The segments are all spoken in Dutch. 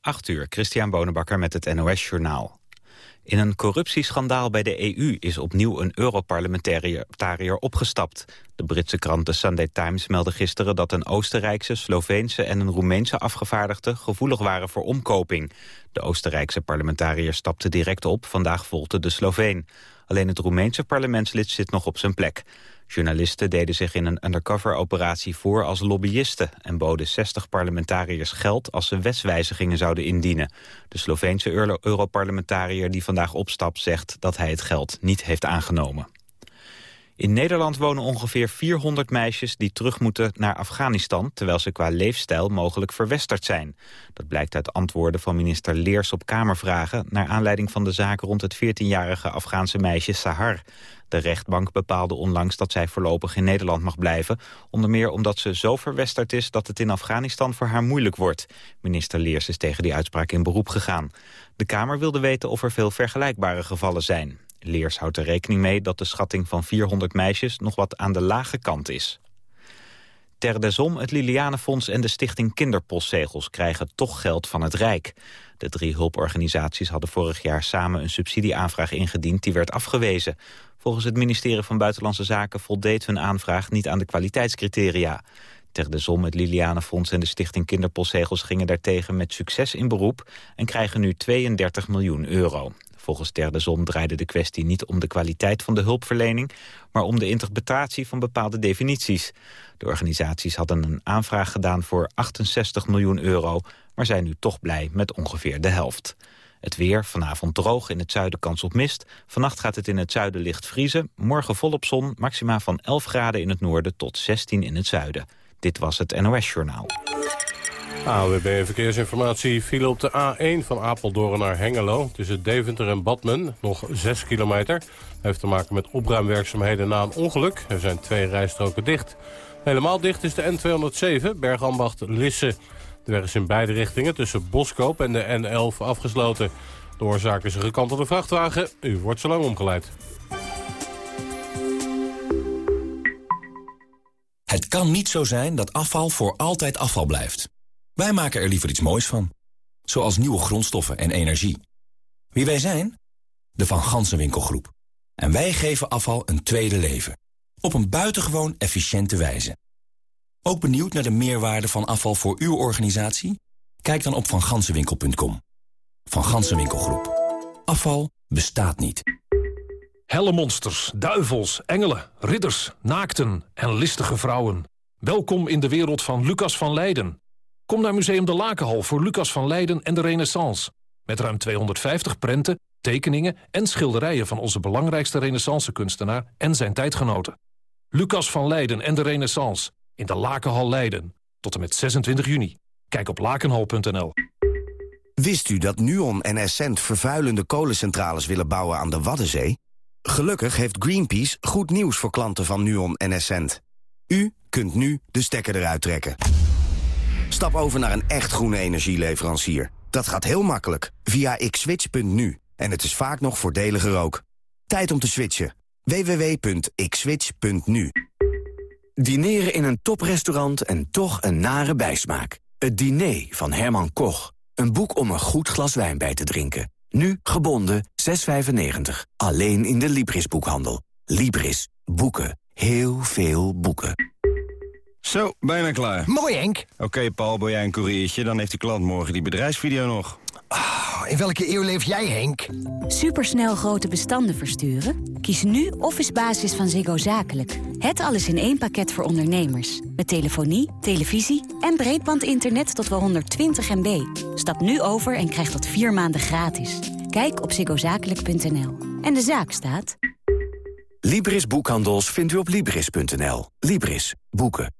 8 uur, Christian Bonenbakker met het NOS Journaal. In een corruptieschandaal bij de EU is opnieuw een Europarlementariër opgestapt. De Britse krant The Sunday Times meldde gisteren dat een Oostenrijkse, Sloveense en een Roemeense afgevaardigde gevoelig waren voor omkoping. De Oostenrijkse parlementariër stapte direct op, vandaag volgde de Sloveen. Alleen het Roemeense parlementslid zit nog op zijn plek. Journalisten deden zich in een undercover-operatie voor als lobbyisten... en boden 60 parlementariërs geld als ze wetswijzigingen zouden indienen. De Sloveense Europarlementariër die vandaag opstapt zegt dat hij het geld niet heeft aangenomen. In Nederland wonen ongeveer 400 meisjes die terug moeten naar Afghanistan... terwijl ze qua leefstijl mogelijk verwesterd zijn. Dat blijkt uit antwoorden van minister Leers op Kamervragen... naar aanleiding van de zaak rond het 14-jarige Afghaanse meisje Sahar. De rechtbank bepaalde onlangs dat zij voorlopig in Nederland mag blijven. Onder meer omdat ze zo verwesterd is dat het in Afghanistan voor haar moeilijk wordt. Minister Leers is tegen die uitspraak in beroep gegaan. De Kamer wilde weten of er veel vergelijkbare gevallen zijn. Leers houdt er rekening mee dat de schatting van 400 meisjes nog wat aan de lage kant is. Ter desom, het Lilianenfonds en de stichting Kinderpostzegels krijgen toch geld van het Rijk. De drie hulporganisaties hadden vorig jaar samen een subsidieaanvraag ingediend die werd afgewezen. Volgens het ministerie van Buitenlandse Zaken voldeed hun aanvraag niet aan de kwaliteitscriteria. Ter de Som, het Lilianenfonds en de Stichting Kinderpostzegels gingen daartegen met succes in beroep en krijgen nu 32 miljoen euro. Volgens Ter de Zom draaide de kwestie niet om de kwaliteit van de hulpverlening, maar om de interpretatie van bepaalde definities. De organisaties hadden een aanvraag gedaan voor 68 miljoen euro, maar zijn nu toch blij met ongeveer de helft. Het weer, vanavond droog, in het zuiden kans op mist. Vannacht gaat het in het zuiden licht vriezen. Morgen volop zon, maxima van 11 graden in het noorden tot 16 in het zuiden. Dit was het NOS Journaal. AWB Verkeersinformatie viel op de A1 van Apeldoorn naar Hengelo. Tussen Deventer en Badmen, nog 6 kilometer. Heeft te maken met opruimwerkzaamheden na een ongeluk. Er zijn twee rijstroken dicht. Helemaal dicht is de N207, Bergambacht-Lisse. De weg is in beide richtingen tussen Boskoop en de N11 afgesloten. De oorzaak is een gekantelde vrachtwagen. U wordt zo lang omgeleid. Het kan niet zo zijn dat afval voor altijd afval blijft. Wij maken er liever iets moois van. Zoals nieuwe grondstoffen en energie. Wie wij zijn? De Van Gansenwinkelgroep. En wij geven afval een tweede leven. Op een buitengewoon efficiënte wijze. Ook benieuwd naar de meerwaarde van afval voor uw organisatie? Kijk dan op vangansenwinkel.com. Van Gansenwinkelgroep. Afval bestaat niet. Helle monsters, duivels, engelen, ridders, naakten en listige vrouwen. Welkom in de wereld van Lucas van Leiden. Kom naar Museum de Lakenhal voor Lucas van Leiden en de Renaissance. Met ruim 250 prenten, tekeningen en schilderijen... van onze belangrijkste renaissance-kunstenaar en zijn tijdgenoten. Lucas van Leiden en de Renaissance in de Lakenhal Leiden. Tot en met 26 juni. Kijk op lakenhal.nl. Wist u dat Nuon en Essent vervuilende kolencentrales willen bouwen aan de Waddenzee? Gelukkig heeft Greenpeace goed nieuws voor klanten van Nuon en Essent. U kunt nu de stekker eruit trekken. Stap over naar een echt groene energieleverancier. Dat gaat heel makkelijk via xswitch.nu. En het is vaak nog voordeliger ook. Tijd om te switchen. www.xswitch.nu Dineren in een toprestaurant en toch een nare bijsmaak. Het diner van Herman Koch. Een boek om een goed glas wijn bij te drinken. Nu gebonden 6,95. Alleen in de Libris-boekhandel. Libris. Boeken. Heel veel boeken. Zo, bijna klaar. Mooi, Henk. Oké, Paul, ben jij een koeriertje? Dan heeft de klant morgen die bedrijfsvideo nog. Oh, in welke eeuw leef jij, Henk? Supersnel grote bestanden versturen? Kies nu Office Basis van Ziggo Zakelijk. Het alles in één pakket voor ondernemers. Met telefonie, televisie en breedbandinternet tot wel 120 MB. Stap nu over en krijg dat vier maanden gratis. Kijk op ziggozakelijk.nl. En de zaak staat... Libris Boekhandels vindt u op Libris.nl. Libris. Boeken.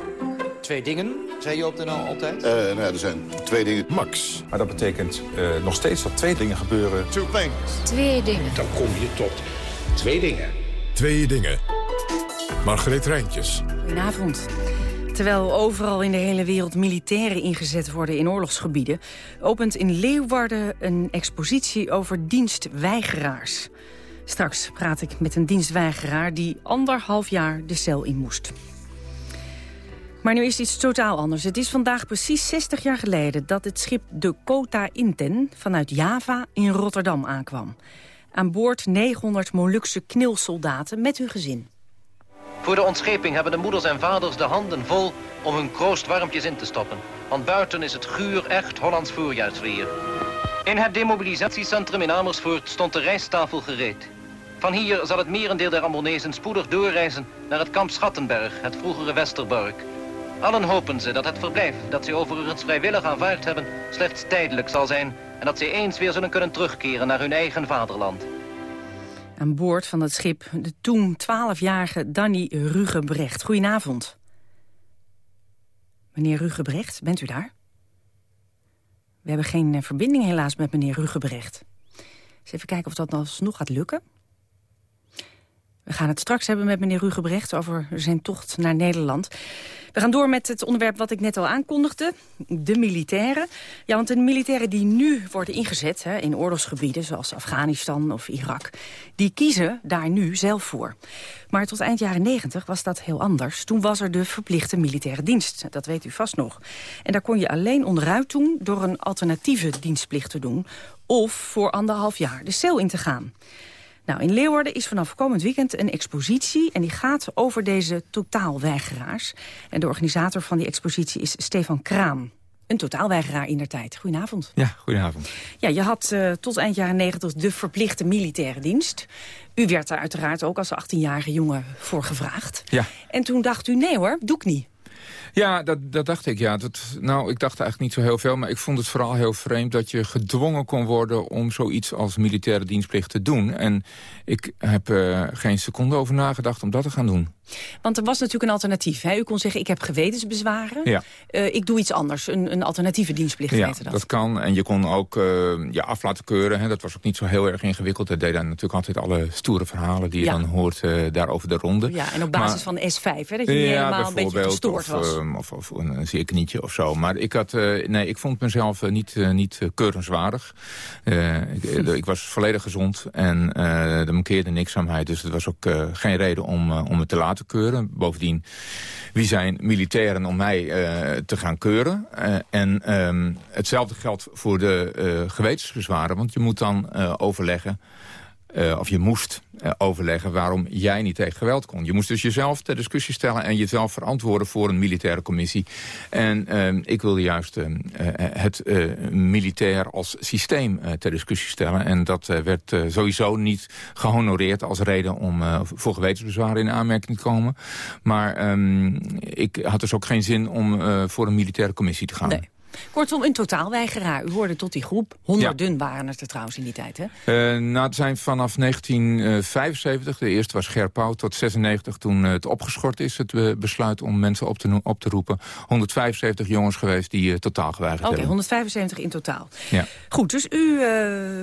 Twee dingen, zei je op de NL altijd? Uh, nou ja, er zijn twee dingen. Max. Maar dat betekent uh, nog steeds dat twee dingen gebeuren. Two things. Twee dingen. Dan kom je tot twee dingen. Twee dingen. Margreet Rijntjes. Goedenavond. Terwijl overal in de hele wereld militairen ingezet worden in oorlogsgebieden... opent in Leeuwarden een expositie over dienstweigeraars. Straks praat ik met een dienstweigeraar die anderhalf jaar de cel in moest. Maar nu is iets totaal anders. Het is vandaag precies 60 jaar geleden dat het schip de Kota Inten vanuit Java in Rotterdam aankwam. Aan boord 900 Molukse knilsoldaten met hun gezin. Voor de ontscheping hebben de moeders en vaders de handen vol om hun kroost warmpjes in te stoppen. Want buiten is het guur echt Hollands voorjaarsweer. In het demobilisatiecentrum in Amersfoort stond de rijsttafel gereed. Van hier zal het merendeel der Ambonezen spoedig doorreizen naar het kamp Schattenberg, het vroegere Westerbork. Allen hopen ze dat het verblijf dat ze overigens vrijwillig aanvaard hebben slechts tijdelijk zal zijn en dat ze eens weer zullen kunnen terugkeren naar hun eigen vaderland. Aan boord van het schip de toen 12-jarige Danny Rugebrecht. Goedenavond. Meneer Rugebrecht, bent u daar? We hebben geen eh, verbinding helaas met meneer Rugebrecht. Eens even kijken of dat alsnog gaat lukken. We gaan het straks hebben met meneer Rugebrecht over zijn tocht naar Nederland. We gaan door met het onderwerp wat ik net al aankondigde. De militairen. Ja, want de militairen die nu worden ingezet hè, in oorlogsgebieden... zoals Afghanistan of Irak, die kiezen daar nu zelf voor. Maar tot eind jaren 90 was dat heel anders. Toen was er de verplichte militaire dienst. Dat weet u vast nog. En daar kon je alleen onderuit doen door een alternatieve dienstplicht te doen... of voor anderhalf jaar de cel in te gaan. Nou, in Leeuwarden is vanaf komend weekend een expositie... en die gaat over deze totaalweigeraars. En de organisator van die expositie is Stefan Kraam. Een totaalweigeraar in der tijd. Goedenavond. Ja, goedenavond. Ja, je had uh, tot eind jaren negentig de verplichte militaire dienst. U werd daar uiteraard ook als 18-jarige jongen voor gevraagd. Ja. En toen dacht u, nee hoor, doe ik niet. Ja, dat, dat dacht ik, ja. Dat, nou, ik dacht eigenlijk niet zo heel veel, maar ik vond het vooral heel vreemd... dat je gedwongen kon worden om zoiets als militaire dienstplicht te doen. En ik heb uh, geen seconde over nagedacht om dat te gaan doen. Want er was natuurlijk een alternatief. Hè? U kon zeggen, ik heb gewetensbezwaren. Ja. Uh, ik doe iets anders, een, een alternatieve dienstplicht ja, dat. dat kan. En je kon ook uh, je af laten keuren. Hè? Dat was ook niet zo heel erg ingewikkeld. Dat deden natuurlijk altijd alle stoere verhalen die je Ja. dan hoort uh, daar over de ronde. Ja, en op basis van S5, hè, dat je niet helemaal een beetje gestoord was. Of, of, een, een zeer knietje of zo. Maar ik, had, uh, nee, ik vond mezelf uh, niet, uh, niet keurenswaardig. Ik, ik was volledig gezond en er mankeerde niks aan mij. Dus het was ook geen reden om, om me te laten keuren. Bovendien, wie zijn militairen om mij te gaan keuren? En um, hetzelfde geldt voor de gewetensbezwaren. Want je moet dan overleggen... Uh, of je moest uh, overleggen waarom jij niet tegen geweld kon. Je moest dus jezelf ter discussie stellen en jezelf verantwoorden voor een militaire commissie. En uh, ik wilde juist het militair als systeem ter discussie stellen. En dat werd sowieso niet gehonoreerd als reden om voor gewetensbezwaren in aanmerking te komen. Maar um, ik had dus ook geen zin om voor een militaire commissie te gaan. Nee. Kortom, een totaalweigeraar. U hoorde tot die groep. Honderden ja. waren het er trouwens in die tijd, hè? Uh, nou, het zijn vanaf 1975, de eerste was Gerpauw, tot 96 toen het opgeschort is. Het besluit om mensen op te, op te roepen. 175 jongens geweest die uh, totaal geweigerd Oké, okay, hebben. 175 in totaal. Ja. Goed, dus u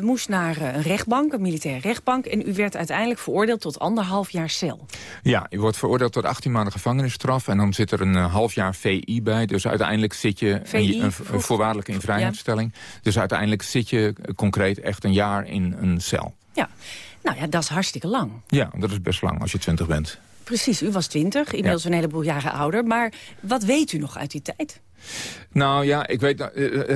moest naar een rechtbank, een militaire rechtbank... en u werd uiteindelijk veroordeeld tot anderhalf jaar cel. Ja, u wordt veroordeeld tot 18 maanden gevangenisstraf... en dan zit er een half jaar VI bij. Dus uiteindelijk zit je... VI? Een, een voorwaardelijke invrijheidstelling. Ja. Dus uiteindelijk zit je concreet echt een jaar in een cel. Ja, nou ja, dat is hartstikke lang. Ja, dat is best lang als je twintig bent. Precies, u was twintig, inmiddels ja. een heleboel jaren ouder. Maar wat weet u nog uit die tijd? Nou ja, ik weet,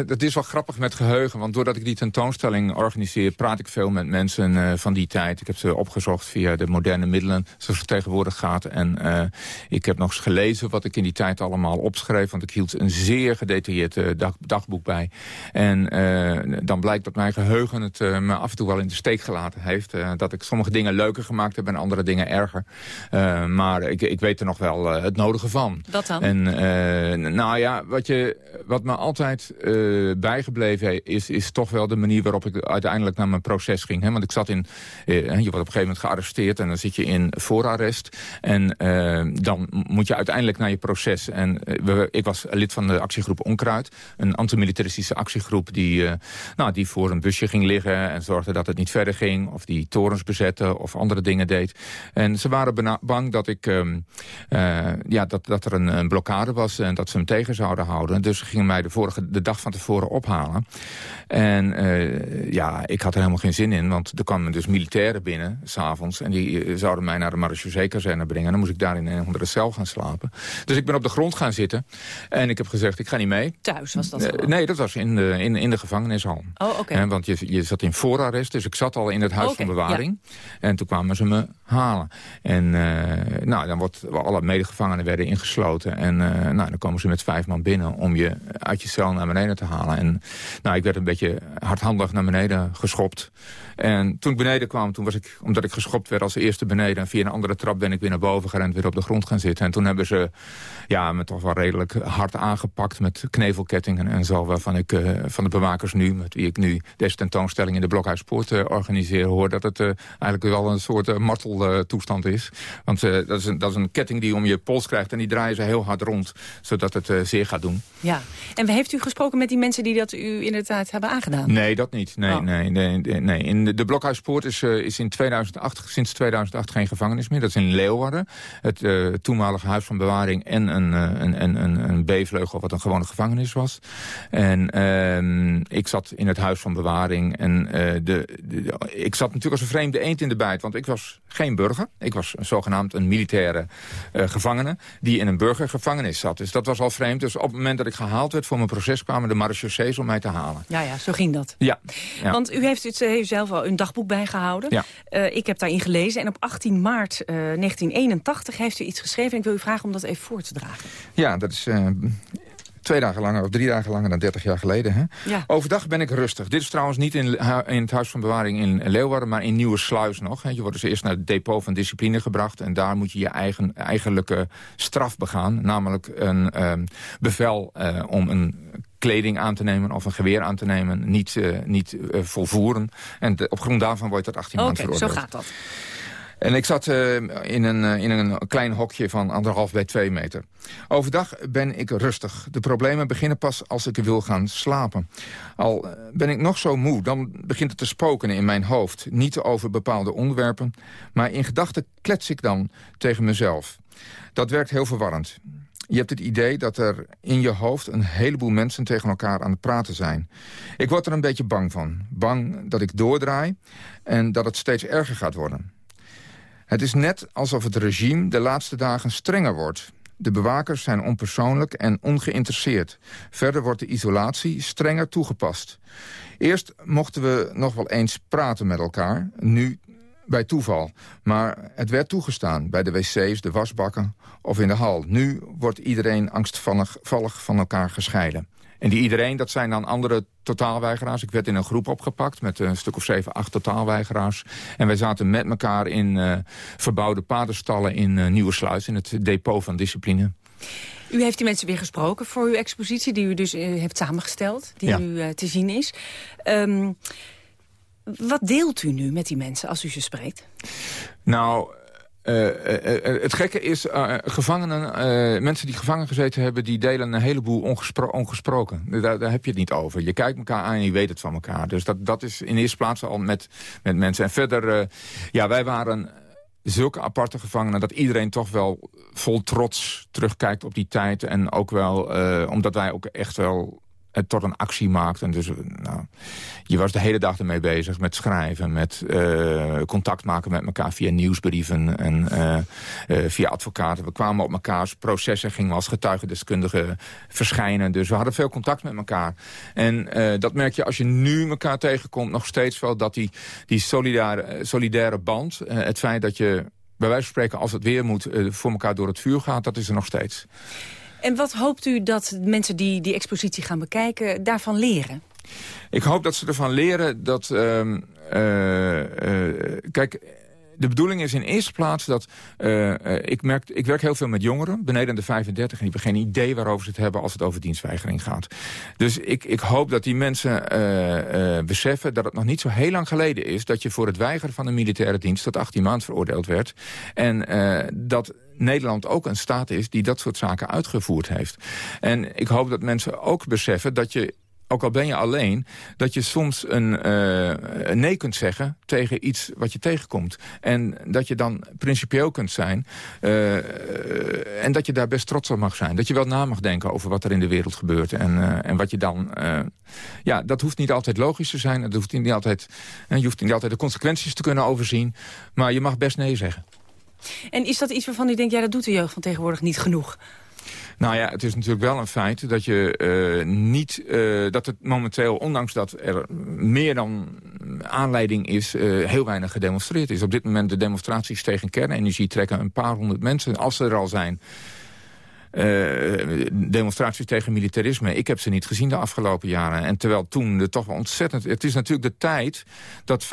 het is wel grappig met geheugen. Want doordat ik die tentoonstelling organiseer... praat ik veel met mensen uh, van die tijd. Ik heb ze opgezocht via de moderne middelen, zoals het tegenwoordig gaat. En uh, ik heb nog eens gelezen wat ik in die tijd allemaal opschreef. Want ik hield een zeer gedetailleerd uh, dag, dagboek bij. En dan blijkt dat mijn geheugen het me af en toe wel in de steek gelaten heeft. Dat ik sommige dingen leuker gemaakt heb en andere dingen erger. Maar ik, ik weet er nog wel het nodige van. Wat dan? En nou ja wat, je, wat me altijd uh, bijgebleven is, is toch wel de manier waarop ik uiteindelijk naar mijn proces ging. Hè? Want ik zat in, uh, je wordt op een gegeven moment gearresteerd en dan zit je in voorarrest. En uh, dan moet je uiteindelijk naar je proces. En ik was lid van de actiegroep Onkruid. Een antimilitaristische actiegroep die, nou, die voor een busje ging liggen en zorgde dat het niet verder ging. Of die torens bezette of andere dingen deed. En ze waren bang dat, ik, uh, ja, dat, dat er een, een, blokkade was en dat ze hem tegen zouden houden. Dus ze gingen mij de, vorige, de dag van tevoren ophalen. En uh, ja, ik had er helemaal geen zin in, want er kwamen dus militairen binnen, s'avonds. En die uh, zouden mij naar de marechaussee-kazerne brengen. En dan moest ik daar in een andere cel gaan slapen. Dus ik ben op de grond gaan zitten. En ik heb gezegd, ik ga niet mee. Thuis was dat Nee, dat was in de, in, in de gevangenishal. Oh, oké. Okay. Want je, je zat in voorarrest, dus ik zat al in het huis okay, van bewaring. Ja. En toen kwamen ze me halen. En nou, dan wordt alle medegevangenen werden ingesloten. En nou, dan komen ze met vijf man binnen om je uit je cel naar beneden te halen. En nou, ik werd een beetje hardhandig naar beneden geschopt. En toen ik beneden kwam, toen was ik, omdat ik geschopt werd als eerste beneden... en via een andere trap ben ik weer naar boven gerend, weer op de grond gaan zitten. En toen hebben ze ja, me toch wel redelijk hard aangepakt met knevelkettingen en zo... waarvan ik uh, van de bewakers nu, met wie ik nu deze tentoonstelling in de Blokhuispoort uh, organiseer... hoor dat het uh, eigenlijk wel een soort marteltoestand is. Want dat, is een, dat is een ketting die je om je pols krijgt... en die draaien ze heel hard rond, zodat het zeer gaat doen. Ja, en heeft u gesproken met die mensen die dat u inderdaad hebben aangedaan? Nee, dat niet. Nee, oh. nee, nee, nee. In de, de Blokhuispoort is, uh, is in 2008, sinds 2008 geen gevangenis meer. Dat is in Leeuwarden. Het uh, toenmalige huis van bewaring en een, uh, een, een, een B-vleugel wat een gewone gevangenis was. En ehm, ik zat in het huis van bewaring. En de, de, ik zat natuurlijk als een vreemde eend in de bijt. Want ik was geen burger. Ik was een zogenaamd een militaire gevangene die in een burgergevangenis zat. Dus dat was al vreemd. Dus op het moment dat ik gehaald werd voor mijn proces kwamen de marechaussees om mij te halen. Ja, ja, zo ging dat. Ja. ja. Want u heeft het heeft zelf een dagboek bijgehouden. Ja. Uh, ik heb daarin gelezen. En op 18 maart uh, 1981 heeft u iets geschreven. En ik wil u vragen om dat even voor te dragen. Ja, dat is... Uh, twee dagen langer of drie dagen langer dan 30 jaar geleden. Hè? Ja. Overdag ben ik rustig. Dit is trouwens niet in, in het Huis van Bewaring in Leeuwarden... maar in Nieuwe Sluis nog. Hè? Je wordt dus eerst naar het depot van discipline gebracht... en daar moet je je eigen, eigenlijke straf begaan. Namelijk een um, bevel om een kleding aan te nemen of een geweer aan te nemen, niet, uh, niet uh, volvoeren. En de, op grond daarvan wordt dat 18 maanden veroordeeld. Oké, zo gaat dat. En ik zat uh, in, een, in een klein hokje van anderhalf bij twee meter. Overdag ben ik rustig. De problemen beginnen pas als ik wil gaan slapen. Al ben ik nog zo moe, dan begint het te spoken in mijn hoofd. Niet over bepaalde onderwerpen, maar in gedachten klets ik dan tegen mezelf. Dat werkt heel verwarrend. Je hebt het idee dat er in je hoofd een heleboel mensen tegen elkaar aan het praten zijn. Ik word er een beetje bang van. Bang dat ik doordraai en dat het steeds erger gaat worden. Het is net alsof het regime de laatste dagen strenger wordt. De bewakers zijn onpersoonlijk en ongeïnteresseerd. Verder wordt de isolatie strenger toegepast. Eerst mochten we nog wel eens praten met elkaar. Nu bij toeval. Maar het werd toegestaan bij de wc's, de wasbakken of in de hal. Nu wordt iedereen angstvallig van elkaar gescheiden. En die iedereen, dat zijn dan andere totaalweigeraars. Ik werd in een groep opgepakt met een stuk of zeven, acht totaalweigeraars. En wij zaten met elkaar in uh, verbouwde paardenstallen in uh, Nieuwe Sluis... in het depot van discipline. U heeft die mensen weer gesproken voor uw expositie... die u dus uh, heeft samengesteld, die ja. nu te zien is. Um, wat deelt u nu met die mensen als u ze spreekt? Nou... Uh, uh, uh, het gekke is, gevangenen, mensen die gevangen gezeten hebben... die delen een heleboel ongespro ongesproken. Daar, daar, heb je het niet over. Je kijkt elkaar aan en je weet het van elkaar. Dus dat, dat is in eerste plaats al met, met mensen. En verder, ja, wij waren zulke aparte gevangenen... dat iedereen toch wel vol trots terugkijkt op die tijd. En ook wel, omdat wij ook echt wel het tot een actie maakt. En dus, nou, je was de hele dag ermee bezig met schrijven, met uh, contact maken met elkaar via nieuwsbrieven en uh, via advocaten. We kwamen op elkaars processen, gingen als getuigendeskundigen verschijnen. Dus we hadden veel contact met elkaar. En dat merk je als je nu elkaar tegenkomt nog steeds wel dat die, die solidaire, solidaire band, het feit dat je bij wijze van spreken als het weer moet voor elkaar door het vuur gaat, dat is er nog steeds. En wat hoopt u dat mensen die die expositie gaan bekijken daarvan leren? Ik hoop dat ze ervan leren dat... Uh, uh, kijk, de bedoeling is in eerste plaats dat... Uh, ik, merk, ik werk heel veel met jongeren, beneden de 35... en die hebben geen idee waarover ze het hebben als het over dienstweigering gaat. Dus ik, ik hoop dat die mensen beseffen dat het nog niet zo heel lang geleden is... dat je voor het weigeren van een militaire dienst tot 18 maanden veroordeeld werd. En dat Nederland ook een staat is die dat soort zaken uitgevoerd heeft. En ik hoop dat mensen ook beseffen dat je ook al ben je alleen, dat je soms een, een, nee kunt zeggen tegen iets wat je tegenkomt. En dat je dan principieel kunt zijn. Uh, en dat je daar best trots op mag zijn. Dat je wel na mag denken over wat er in de wereld gebeurt. En, uh, en wat je dan... ja, dat hoeft niet altijd logisch te zijn. Dat hoeft niet altijd, je hoeft niet altijd de consequenties te kunnen overzien. Maar je mag best nee zeggen. En is dat iets waarvan u denkt, ja, dat doet de jeugd van tegenwoordig niet genoeg? Nou ja, het is natuurlijk wel een feit dat je uh, niet... Uh, dat het momenteel, ondanks dat er meer dan aanleiding is... Uh, heel weinig gedemonstreerd is. Op dit moment de demonstraties tegen kernenergie trekken een paar honderd mensen. Als ze er al zijn, uh, demonstraties tegen militarisme. Ik heb ze niet gezien de afgelopen jaren. En terwijl toen er toch wel ontzettend... Het is natuurlijk de tijd dat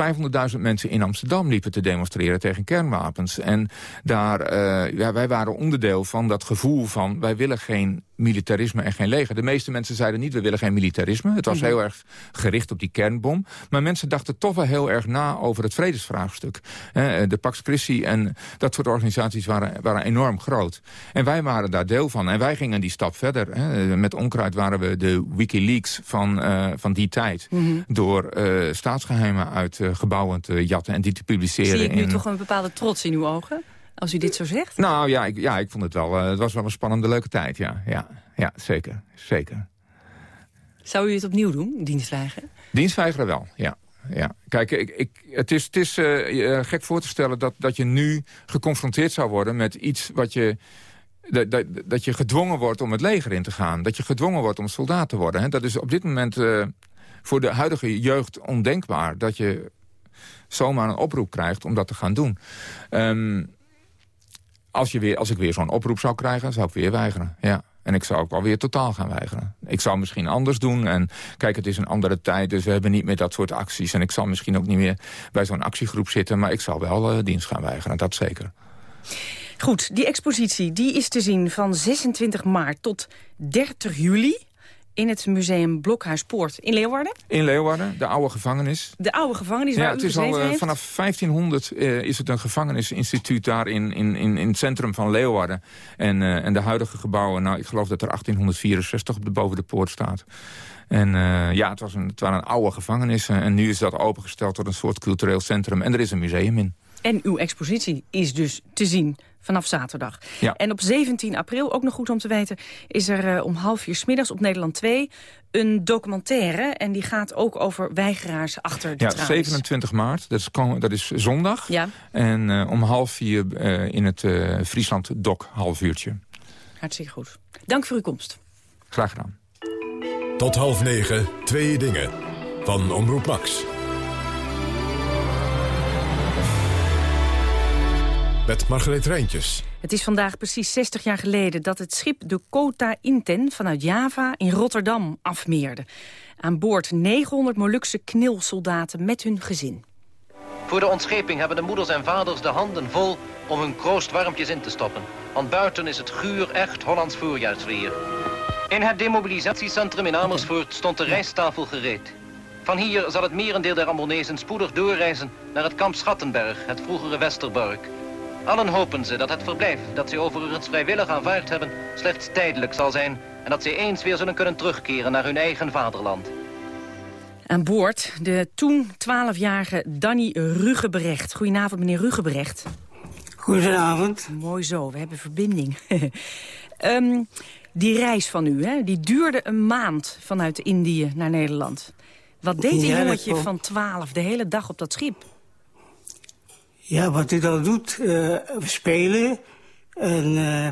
500.000 mensen in Amsterdam liepen te demonstreren tegen kernwapens. En daar, uh, ja, wij waren onderdeel van dat gevoel van... wij willen geen militarisme en geen leger. De meeste mensen zeiden niet, we willen geen militarisme. Het was mhm. heel erg gericht op die kernbom. Maar mensen dachten toch wel heel erg na over het vredesvraagstuk. de Pax Christi en dat soort organisaties waren, waren enorm groot. En wij waren daar deel van. En wij gingen die stap verder. Met Onkruid waren we de Wikileaks van, uh, van die tijd. Mhm. Door uh, staatsgeheimen uit uh, gebouwen te jatten en die te publiceren. Zie ik nu toch een bepaalde trots in uw ogen? Als u dit zo zegt? Nou ja, ik, ja, ik vond het wel. het was wel een spannende, leuke tijd. Ja, ja, ja zeker. zeker. Zou u het opnieuw doen, dienstweigeren? Dienstweigeren wel, ja. Ja, kijk, ik, ik, het is, het is gek voor te stellen dat, dat je nu geconfronteerd zou worden met iets wat je dat, dat, dat, je gedwongen wordt om het leger in te gaan. Dat je gedwongen wordt om soldaat te worden. Hè. Dat is op dit moment uh, voor de huidige jeugd ondenkbaar. Dat je zomaar een oproep krijgt om dat te gaan doen. Um, als, je weer, als ik weer zo'n oproep zou krijgen, zou ik weer weigeren. Ja. En ik zou ook alweer totaal gaan weigeren. Ik zou misschien anders doen. En kijk, het is een andere tijd, dus we hebben niet meer dat soort acties. En ik zal misschien ook niet meer bij zo'n actiegroep zitten... maar ik zal wel uh, dienst gaan weigeren, dat zeker. Goed, die expositie die is te zien van 26 maart tot 30 juli in het museum Blokhuispoort in Leeuwarden? In Leeuwarden, de oude gevangenis. De oude gevangenis ja, het is al uh, vanaf 1500 uh, eh, is het een gevangenisinstituut daar in, in, in, in het centrum van Leeuwarden. En, uh, en de huidige gebouwen, nou ik geloof dat er 1864 op de, boven de poort staat. En ja, het, was een, het waren een oude gevangenis en nu is dat opengesteld tot een soort cultureel centrum. En er is een museum in. En uw expositie is dus te zien vanaf zaterdag. Ja. En op 17 april, ook nog goed om te weten... is er uh, om half vier smiddags op Nederland 2 een documentaire. En die gaat ook over weigeraars achter de ja, tralies. 27 maart, dat is, dat is zondag. Ja. En uh, om half vier uh, in het Friesland Doc, half uurtje. Hartstikke goed. Dank voor uw komst. Graag gedaan. Tot half negen, twee dingen. Van Omroep Max. Met Margreet Rijntjes. Het is vandaag precies 60 jaar geleden dat het schip de Kota Inten vanuit Java in Rotterdam afmeerde. Aan boord 900 Molukse knilsoldaten met hun gezin. Voor de ontscheping hebben de moeders en vaders de handen vol om hun kroost warmpjes in te stoppen. Want buiten is het guur echt Hollands voorjaarsweer. In het demobilisatiecentrum in Amersfoort stond de rijsttafel gereed. Van hier zal het merendeel der Ambonezen spoedig doorreizen naar het kamp Schattenberg, het vroegere Westerbork. Allen hopen ze dat het verblijf dat ze overigens vrijwillig aanvaard hebben slechts tijdelijk zal zijn en dat ze eens weer zullen kunnen terugkeren naar hun eigen vaderland. Aan boord de toen 12-jarige Danny Rugebrecht. Goedenavond, meneer Rugebrecht. Goedenavond. Mooi zo, we hebben verbinding. um, die reis van u, hè, die duurde een maand vanuit Indië naar Nederland. Wat deed een jongetje van 12 de hele dag op dat schip? Ja, wat hij dan doet, uh, spelen. En uh,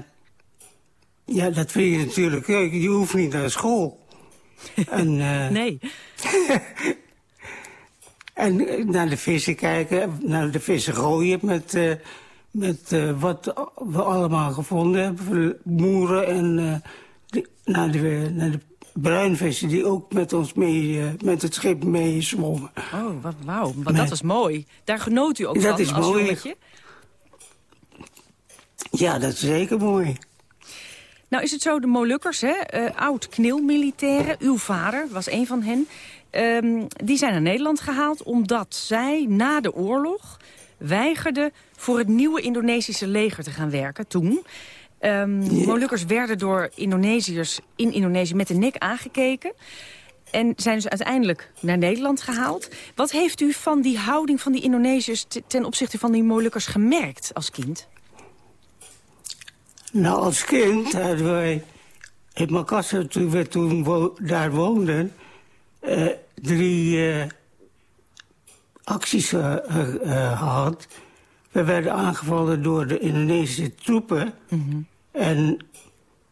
ja, dat vind je natuurlijk. Je hoeft niet naar school. en, uh, nee. en naar de vissen kijken, naar de vissen gooien met, met wat we allemaal gevonden hebben. Moeren en de, naar, de, naar de bruinvissen die ook met ons mee, uh, met het schip meezwommen. Oh, wat, wauw. Maar dat is mooi. Daar genoot u ook dat van is als mooi. jongetje? Ja, dat is zeker mooi. Nou is het zo, de Molukkers, hè, uh, oud-knilmilitairen, uw vader was een van hen... Um, die zijn naar Nederland gehaald omdat zij na de oorlog weigerden voor het nieuwe Indonesische leger te gaan werken toen. Um, yeah. Molukkers werden door Indonesiërs in Indonesië met de nek aangekeken. En zijn dus uiteindelijk naar Nederland gehaald. Wat heeft u van die houding van die Indonesiërs ten opzichte van die Molukkers gemerkt als kind? Nou, als kind hadden wij in Makassar, toen we toen wo daar woonden... Uh, drie uh, acties uh, gehad. We werden aangevallen door de Indonesische troepen. Mm -hmm. En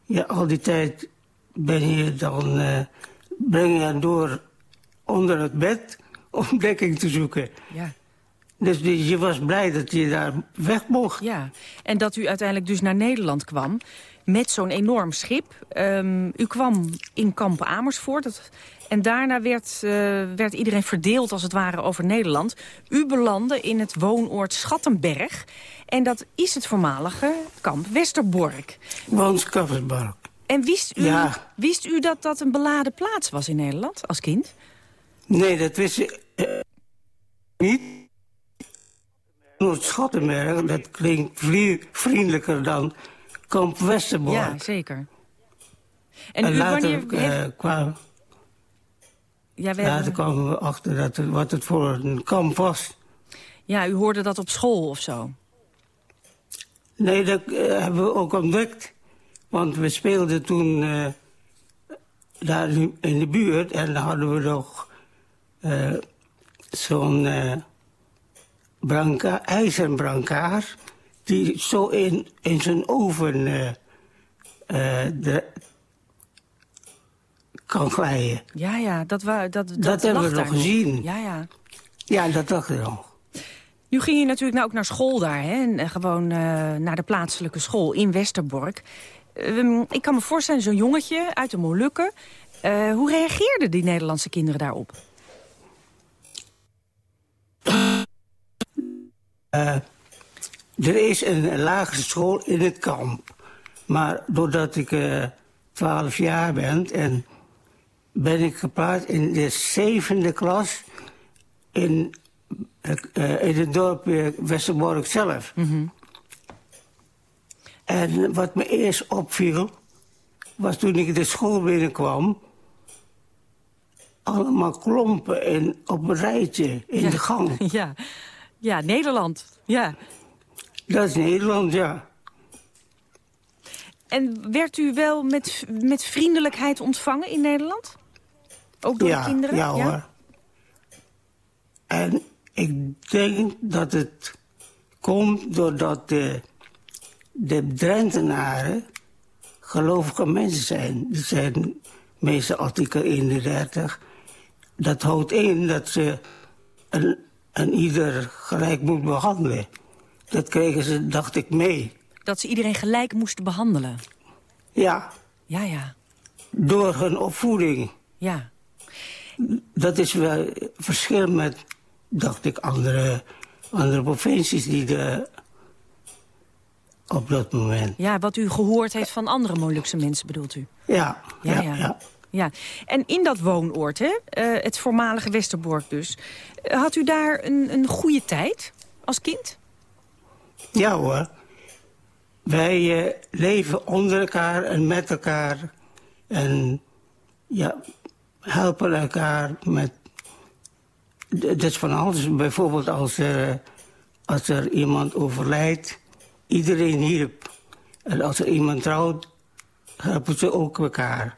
ja, al die tijd ben je dan, breng je door onder het bed om dekking te zoeken. Ja. Dus je was blij dat je daar weg mocht. Ja, en dat u uiteindelijk dus naar Nederland kwam met zo'n enorm schip. Um, u kwam in kamp Amersfoort. Dat, en daarna werd, uh, werd iedereen verdeeld als het ware over Nederland. U belandde in het woonoord Schattenberg. En dat is het voormalige kamp Westerbork. Woonskappersbork. En wist u, ja. wist u dat dat een beladen plaats was in Nederland als kind? Nee, dat wist ik uh, niet. Noord-Schattenberg, dat klinkt vriendelijker dan kamp Westerbork. Ja, zeker. En, en u, later wanneer... uh, kwam, ja, hebben... kwamen we achter dat het, wat het voor een kamp was. Ja, u hoorde dat op school of zo? Nee, dat uh, hebben we ook ontdekt. Want we speelden toen uh, daar in de buurt... en dan hadden we nog zo'n branka, ijzerbrancard... die zo in, in zijn oven de, kan glijden. Ja, ja, dat, dat, dat, dat hebben we nog gezien. Ja, ja. Ja, dat dacht ik nog. Nu ging je natuurlijk nou ook naar school daar, hè? En gewoon uh, naar de plaatselijke school in Westerbork. Um, ik kan me voorstellen, zo'n jongetje uit de Molukken... hoe reageerden die Nederlandse kinderen daarop? Er is een lagere school in het kamp. Maar doordat ik twaalf jaar ben... en ben ik geplaatst in de zevende klas... in, uh, in het dorp Westerbork zelf. Mm -hmm. En wat me eerst opviel... was toen ik de school binnenkwam... allemaal klompen in, op een rijtje in ja. de gang. Ja. ja, Nederland. Ja. Dat is Nederland, ja. En werd u wel met, met vriendelijkheid ontvangen in Nederland? Ook door ja, de kinderen? Ja, hoor. En ik denk dat het komt doordat de, de Drentenaren gelovige mensen zijn. Die zijn meestal artikel 31. Dat houdt in dat ze een, een ieder gelijk moet behandelen. Dat kregen ze, dacht ik, mee. Dat ze iedereen gelijk moesten behandelen? Ja. Ja, ja. Door hun opvoeding. Ja. Dat is wel verschil met, dacht ik, andere, andere provincies die de, op dat moment. Ja, wat u gehoord heeft van andere Molukse mensen, bedoelt u? Ja, ja, ja. ja. ja. En in dat woonoord, hè, uh, het voormalige Westerbork dus... had u daar een, een goede tijd als kind? Ja hoor. Wij uh, leven onder elkaar en met elkaar. En ja, helpen elkaar met... Dat is van alles. Bijvoorbeeld als er, als er iemand overlijdt. Iedereen hielp. En als er iemand trouwt, helpen ze ook elkaar.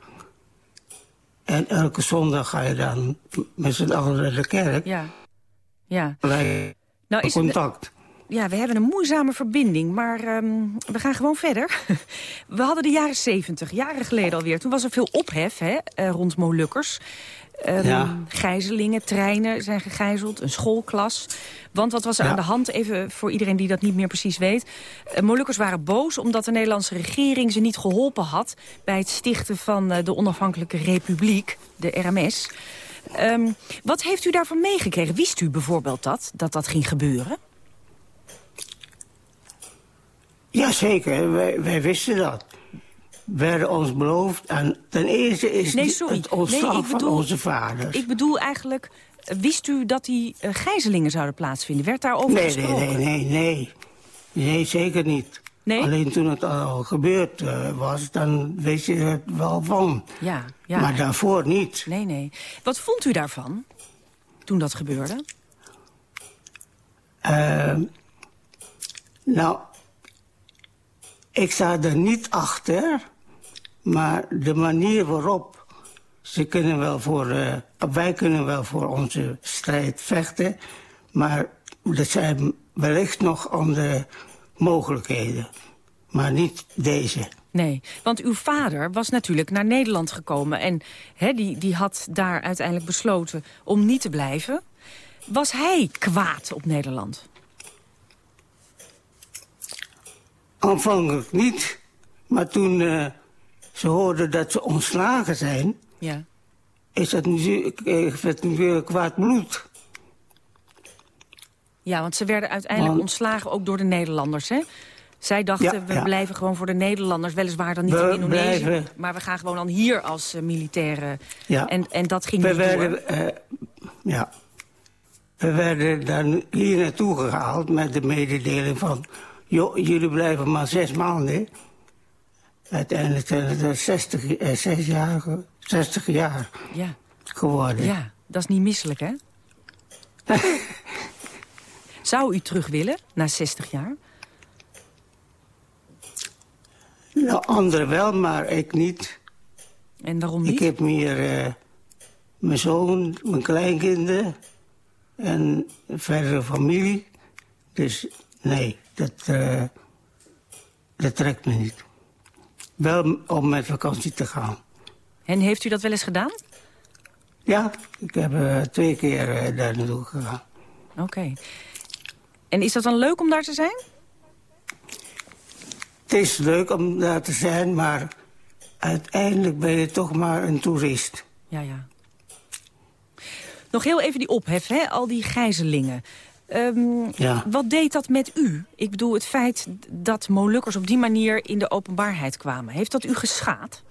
En elke zondag ga je dan met z'n allen naar de kerk. Ja. Ja. Nou, is contact. Het, ja, we hebben een moeizame verbinding, maar um, we gaan gewoon verder. We hadden de jaren zeventig, jaren geleden alweer. Toen was er veel ophef hè, uh, rond Molukkers. Um, Ja. Gijzelingen, treinen zijn gegijzeld, een schoolklas. Want wat was er Ja. aan de hand, even voor iedereen die dat niet meer precies weet. Uh, Molukkers waren boos omdat de Nederlandse regering ze niet geholpen had... bij het stichten van uh, de onafhankelijke republiek, de RMS. Um, wat heeft u daarvan meegekregen? Wist u bijvoorbeeld dat, dat dat ging gebeuren? Jazeker, wij, wij wisten dat. Werden ons beloofd. En ten eerste is nee, sorry. het ontslag nee, van onze vaders. Ik bedoel eigenlijk, wist u dat die uh, gijzelingen zouden plaatsvinden? Werd daarover nee, gesproken? nee, nee, nee, nee. Nee, zeker niet. Nee? Alleen toen het al gebeurd uh, was, dan wist je er wel van. Ja, ja. Maar daarvoor niet. Nee, nee. Wat vond u daarvan, toen dat gebeurde? Uh, nou, ik sta er niet achter, maar de manier waarop ze kunnen wel voor, uh, wij kunnen wel voor onze strijd vechten, maar er zijn wellicht nog andere mogelijkheden, maar niet deze. Nee, want uw vader was natuurlijk naar Nederland gekomen... en die, die had daar uiteindelijk besloten om niet te blijven. Was hij kwaad op Nederland? Aanvankelijk niet, maar toen uh, ze hoorden dat ze ontslagen zijn... Ja. is dat uh, werd natuurlijk kwaad bloed. Ja, want ze werden uiteindelijk Want- ontslagen ook door de Nederlanders, hè? Zij dachten, Ja, we ja. blijven gewoon voor de Nederlanders. Weliswaar dan niet We in Indonesië, blijven- maar we gaan gewoon dan hier als uh, militairen. Ja. En, en dat ging We niet werden, door. eh, ja. We werden dan hier naartoe gehaald met de mededeling van... jullie blijven maar zes maanden. Uiteindelijk zijn het er 60, eh, zes jaar, ge- 60 jaar Ja. geworden. ja, dat is niet misselijk, hè? Zou u terug willen, na 60 jaar? Nou, anderen wel, maar ik niet. En waarom niet? Ik heb meer eh, mijn zoon, mijn kleinkinderen en verdere familie. Dus nee, dat, eh, dat trekt me niet. Wel om met vakantie te gaan. En heeft u dat wel eens gedaan? Ja, ik heb eh, twee keer eh, daar naartoe gegaan. Oké. En is dat dan leuk om daar te zijn? Het is leuk om daar te zijn, maar uiteindelijk ben je toch maar een toerist. Ja, ja. Nog heel even die ophef, hè? al die gijzelingen. Ehm, Ja. Wat deed dat met u? Ik bedoel, het feit dat Molukkers op die manier in de openbaarheid kwamen. Heeft dat u geschaad?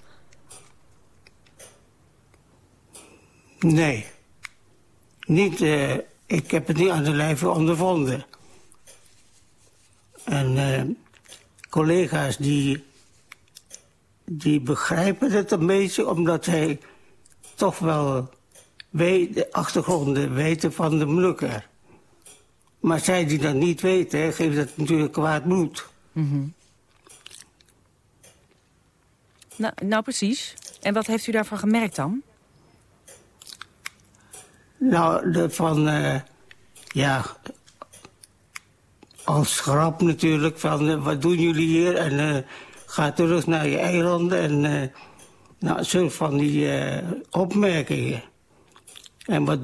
Nee. Niet, eh, ik heb het niet aan de lijve ondervonden. En eh, collega's die, die begrijpen het een beetje... omdat zij toch wel we- de achtergronden weten van de Molukker. Maar zij die dat niet weten, geeft dat natuurlijk kwaad bloed. Nou, nou, precies. En wat heeft u daarvan gemerkt dan? Nou, de, van, eh, ja, als grap natuurlijk, van eh, wat doen jullie hier? En eh, ga terug naar je eilanden en nou, zulke van die opmerkingen. En wat,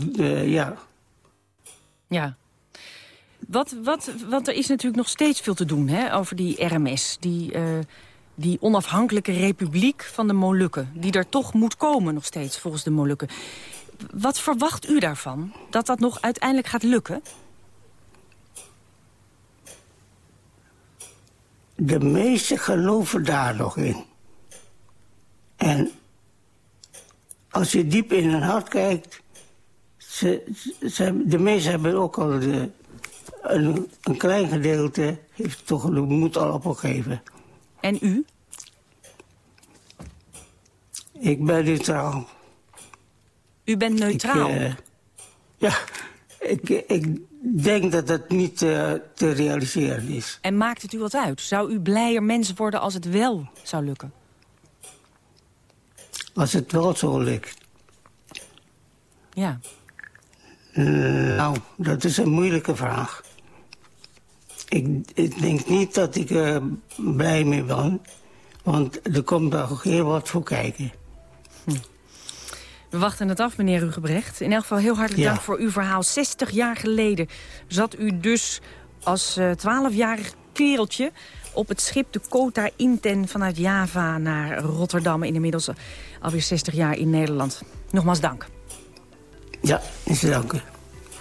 ja, Ja. Wat, wat, want er is natuurlijk nog steeds veel te doen hè, over die RMS. Die, eh, die onafhankelijke republiek van de Molukken. Die er toch moet komen nog steeds, volgens de Molukken. Wat verwacht u daarvan? Dat dat nog uiteindelijk gaat lukken? de meesten geloven daar nog in. En als je diep in hun hart kijkt... Ze, ze, de meesten hebben ook al de, een, een klein gedeelte... heeft toch de moed al opgegeven. En u? Ik ben neutraal. U bent neutraal? Ik, eh, ja, ik, ik denk dat dat niet eh, te realiseren is. En maakt het u wat uit? Zou u blijer mens worden als het wel zou lukken? Als het wel zo lukt. Ja. Nou, dat is een moeilijke vraag. Ik, ik denk niet dat ik er blij mee ben. Want er komt daar ook heel wat voor kijken. We wachten het af, meneer Rugebrecht. In elk geval heel hartelijk Ja. dank voor uw verhaal. 60 jaar geleden zat u dus als eh 12-jarig kereltje op het schip de Kota Inten vanuit Java naar Rotterdam. En inmiddels eh, alweer 60 jaar in Nederland. Nogmaals dank. Ja, is te danken.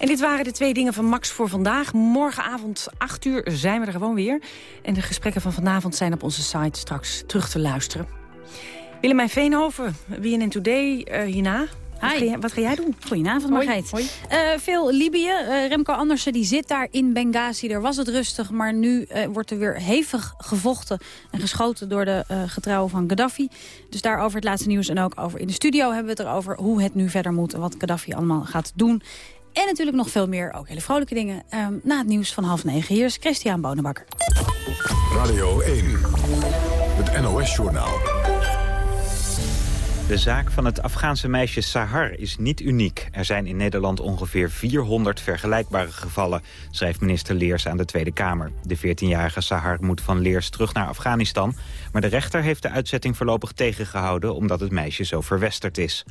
En dit waren de twee dingen van Max voor vandaag. Morgenavond 8 uur zijn we er gewoon weer. En de gesprekken van vanavond zijn op onze site straks terug te luisteren. Willemijn Veenhoven, BNN Today, eh, hierna. Wat ga, jij, wat ga jij doen? Goedenavond, Hoi. Margreet. Hoi. Eh, veel Libië. Eh, Remco Andersen die zit daar in Benghazi. Daar was het rustig, maar nu wordt er weer hevig gevochten... en geschoten door de getrouwen van Gaddafi. Dus daarover het laatste nieuws en ook over in de studio hebben we het erover... hoe het nu verder moet en wat Gaddafi allemaal gaat doen. En natuurlijk nog veel meer, ook hele vrolijke dingen... eh, na het nieuws van half negen. Hier is Christian Bonenbakker. Radio 1. Het NOS-journaal. De zaak van het Afghaanse meisje Sahar is niet uniek. Er zijn in Nederland ongeveer 400 vergelijkbare gevallen... schrijft minister Leers aan de Tweede Kamer. De 14-jarige Sahar moet van Leers terug naar Afghanistan... maar de rechter heeft de uitzetting voorlopig tegengehouden... omdat het meisje zo verwesterd is.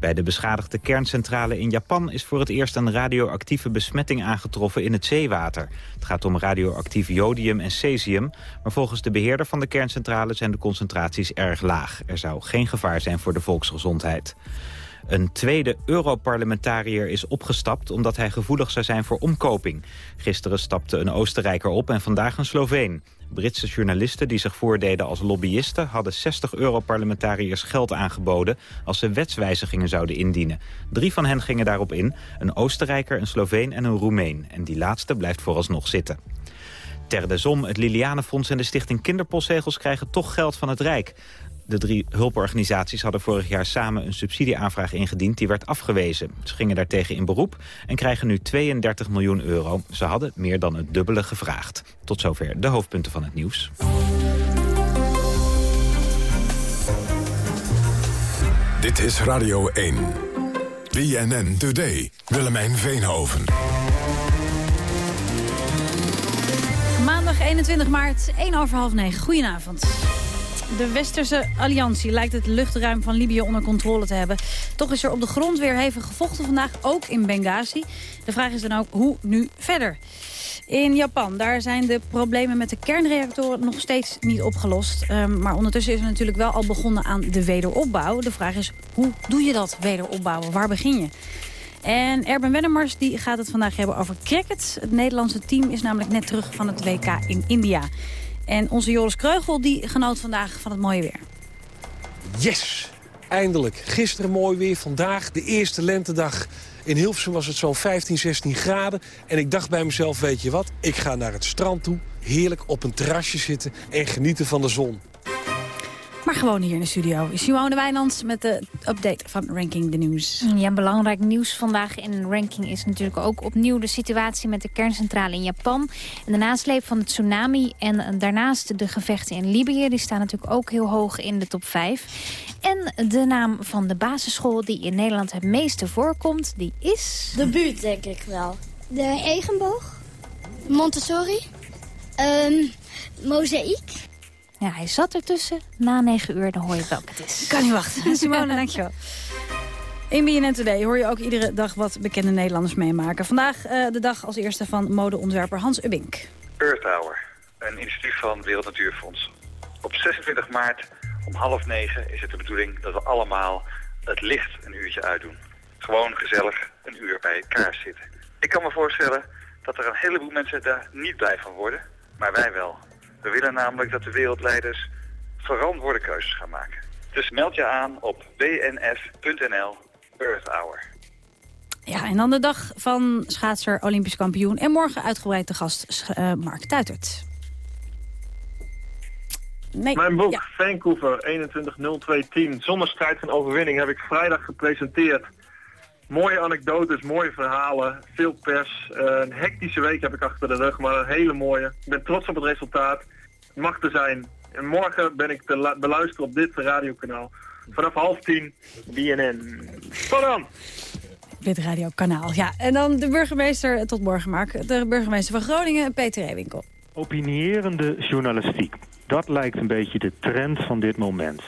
Bij de beschadigde kerncentrale in Japan is voor het eerst een radioactieve besmetting aangetroffen in het zeewater. Het gaat om radioactief jodium en cesium, maar volgens de beheerder van de kerncentrale zijn de concentraties erg laag. Er zou geen gevaar zijn voor de volksgezondheid. Een tweede Europarlementariër is opgestapt omdat hij gevoelig zou zijn voor omkoping. Gisteren stapte een Oostenrijker op en vandaag een Sloveen. Britse journalisten die zich voordeden als lobbyisten... hadden 60 Europarlementariërs geld aangeboden... als ze wetswijzigingen zouden indienen. Drie van hen gingen daarop in. Een Oostenrijker, een Sloveen en een Roemeen. En die laatste blijft vooralsnog zitten. Ter de het Lilianenfonds en de Stichting Kinderpostzegels... krijgen toch geld van het Rijk. De drie hulporganisaties hadden vorig jaar samen een subsidieaanvraag ingediend. Die werd afgewezen. Ze gingen daartegen in beroep en krijgen nu 32 miljoen euro. Ze hadden meer dan het dubbele gevraagd. Tot zover de hoofdpunten van het nieuws. Dit is Radio 1. BNN Today. Willemijn Veenhoven. Maandag 21 maart, 1 over half 9. Goedenavond. De Westerse Alliantie lijkt het luchtruim van Libië onder controle te hebben. Toch is er op de grond weer hevig gevochten vandaag, ook in Benghazi. De vraag is dan ook, hoe nu verder? In Japan, daar zijn de problemen met de kernreactoren nog steeds niet opgelost. Um, maar ondertussen is er natuurlijk wel al begonnen aan de wederopbouw. De vraag is, hoe doe je dat wederopbouwen? Waar begin je? En Erben Wennemars die gaat het vandaag hebben over cricket. Het Nederlandse team is namelijk net terug van het WK in India. En onze Joris Kreugel die genoot vandaag van het mooie weer. Yes! Eindelijk. Gisteren mooi weer. Vandaag de eerste lentedag. In Hilversum was het zo'n 15, 16 graden. En ik dacht bij mezelf, weet je wat? Ik ga naar het strand toe. Heerlijk op een terrasje zitten en genieten van de zon. Maar gewoon hier in de studio is Simone Wijnands met de update van Ranking the News. Ja, belangrijk nieuws vandaag in een ranking is natuurlijk ook opnieuw de situatie met de kerncentrale in Japan. En de nasleep van het tsunami en daarnaast de gevechten in Libië. Die staan natuurlijk ook heel hoog in de top 5. En de naam van de basisschool die in Nederland het meeste voorkomt, die is... De buurt, denk ik wel. De Egenboog. Montessori. Um, Mozaïek. Ja, hij zat ertussen. Na 9 uur, dan hoor je welke het is. Kan niet wachten. Simone, dankjewel. In BNN Today hoor je ook iedere dag wat bekende Nederlanders meemaken. Vandaag uh, de dag als eerste van modeontwerper Hans Ubbink. Earth Hour, een initiatief van het Wereld Natuurfonds. Op 26 maart om half negen is het de bedoeling dat we allemaal het licht een uurtje uitdoen. Gewoon gezellig een uur bij elkaar zitten. Ik kan me voorstellen dat er een heleboel mensen daar niet blij van worden, maar wij wel. We willen namelijk dat de wereldleiders verantwoorde keuzes gaan maken. Dus meld je aan op bnf.nl Earth Hour. Ja, en dan de dag van schaatser Olympisch kampioen. En morgen uitgebreid de gast uh, Mark Tuitert. Nee, Mijn boek, ja. Vancouver 21.02.10, zonder strijd van overwinning, heb ik vrijdag gepresenteerd. Mooie anekdotes, mooie verhalen, veel pers. Uh, een hectische week heb ik achter de rug, maar een hele mooie. Ik ben trots op het resultaat. Het mag er zijn. En morgen ben ik te beluisteren op dit radiokanaal. Vanaf half tien, BNN. Tot dan! Dit radiokanaal, ja. En dan de burgemeester, tot morgen Mark. De burgemeester van Groningen, Peter Ewinkel. Opinierende journalistiek. Dat lijkt een beetje de trend van dit moment.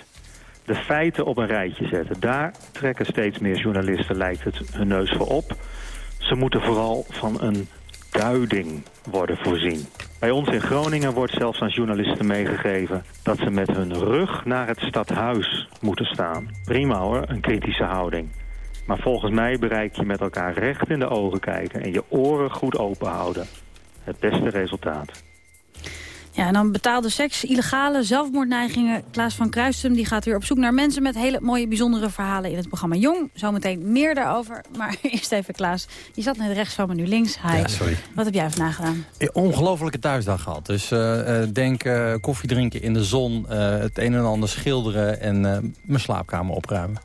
De feiten op een rijtje zetten. Daar trekken steeds meer journalisten, lijkt het, hun neus voor op. Ze moeten vooral van een duiding worden voorzien. Bij ons in Groningen wordt zelfs aan journalisten meegegeven... dat ze met hun rug naar het stadhuis moeten staan. Prima hoor, een kritische houding. Maar volgens mij bereik je met elkaar recht in de ogen kijken... en je oren goed open houden. Het beste resultaat. Ja, en dan betaalde seks, illegale zelfmoordneigingen. Klaas van Kruistum die gaat weer op zoek naar mensen... met hele mooie, bijzondere verhalen in het programma Jong. Zometeen meer daarover. Maar eerst even Klaas. Je zat net rechts van me, nu links. Hi. Ja, sorry. Wat heb jij vandaag gedaan? Ongelofelijke thuisdag gehad. Dus uh, denk uh, koffie drinken in de zon, uh, het een en ander schilderen... en mijn slaapkamer opruimen.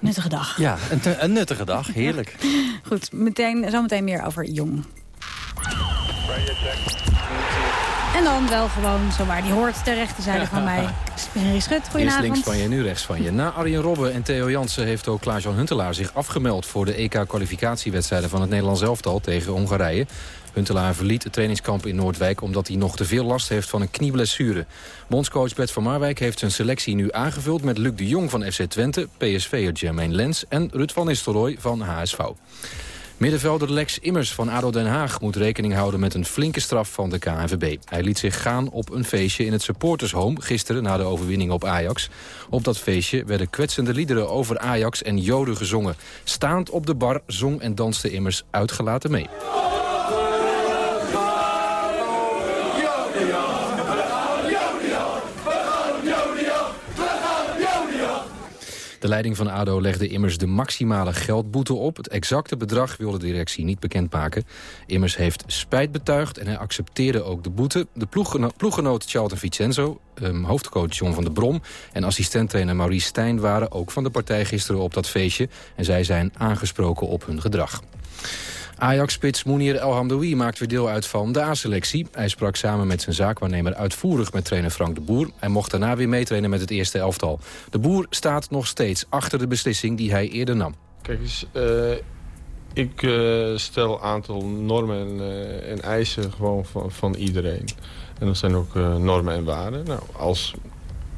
Nuttige dag. Ja, een, een nuttige dag. Heerlijk. Goed, meteen, zometeen meer over Jong. En dan wel gewoon zomaar. Die hoort ter rechterzijde van mij. Henry Schut, goedenavond. Eerst links van je, nu rechts van je. Na Arjen Robben en Theo Jansen heeft ook Klaas-Jan Huntelaar zich afgemeld... voor de EK-kwalificatiewedstrijden van het Nederlands elftal tegen Hongarije. Huntelaar verliet het trainingskamp in Noordwijk... omdat hij nog te veel last heeft van een knieblessure. Bondscoach Bert van Marwijk heeft zijn selectie nu aangevuld... met Luc de Jong van FC Twente, PSV'er Jermaine Lens... en Rut van Nistelrooy van HSV. Middenvelder Lex Immers van ADO Den Haag moet rekening houden met een flinke straf van de KNVB. Hij liet zich gaan op een feestje in het supportershome gisteren na de overwinning op Ajax. Op dat feestje werden kwetsende liederen over Ajax en Joden gezongen. Staand op de bar zong en danste Immers uitgelaten mee. Leiding van ADO legde immers de maximale geldboete op. Het exacte bedrag wilde de directie niet bekendmaken. Immers heeft spijt betuigd en hij accepteerde ook de boete. De ploeggeno ploeggenoot Charlton Vincenzo, um, hoofdcoach John van der Brom... en assistenttrainer Maurice Stijn waren ook van de partij gisteren op dat feestje. En zij zijn aangesproken op hun gedrag. Ajax-spits Mounir El Hamdoui maakt weer deel uit van de A-selectie. Hij sprak samen met zijn zaakwaarnemer uitvoerig met trainer Frank de Boer. Hij mocht daarna weer meetrainen met het eerste elftal. De Boer staat nog steeds achter de beslissing die hij eerder nam. Kijk eens, uh, ik uh, stel een aantal normen en, uh, en, eisen gewoon van, van iedereen. En dat zijn ook normen en waarden. Nou, als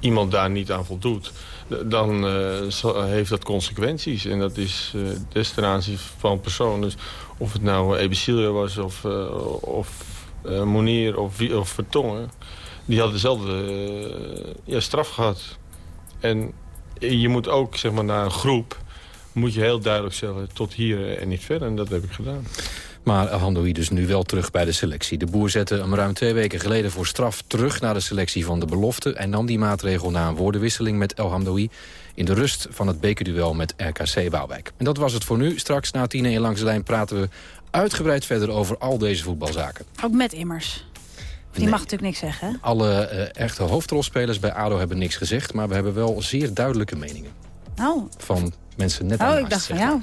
iemand daar niet aan voldoet dan heeft dat consequenties. En dat is uh, des ten aanzien van persoon. Dus of het nou Ebicilio was of, uh, of Monier of, of Vertongen... die hadden dezelfde straf gehad. En je moet ook zeg maar, naar een groep... moet je heel duidelijk zeggen tot hier en niet verder. En dat heb ik gedaan. Maar Hamdoui dus nu wel terug bij de selectie. De boer zette hem ruim twee weken geleden voor straf terug naar de selectie van de belofte... en nam die maatregel na een woordenwisseling met El Hamdoui... in de rust van het bekerduel met RKC Waalwijk. En dat was het voor nu. Straks na tien en langs de lijn praten we uitgebreid verder over al deze voetbalzaken. Ook met Immers. Die mag natuurlijk niks zeggen? Alle uh, echte hoofdrolspelers bij ADO hebben niks gezegd... maar we hebben wel zeer duidelijke meningen. Oh. Van mensen net Oh, ik dacht van jou.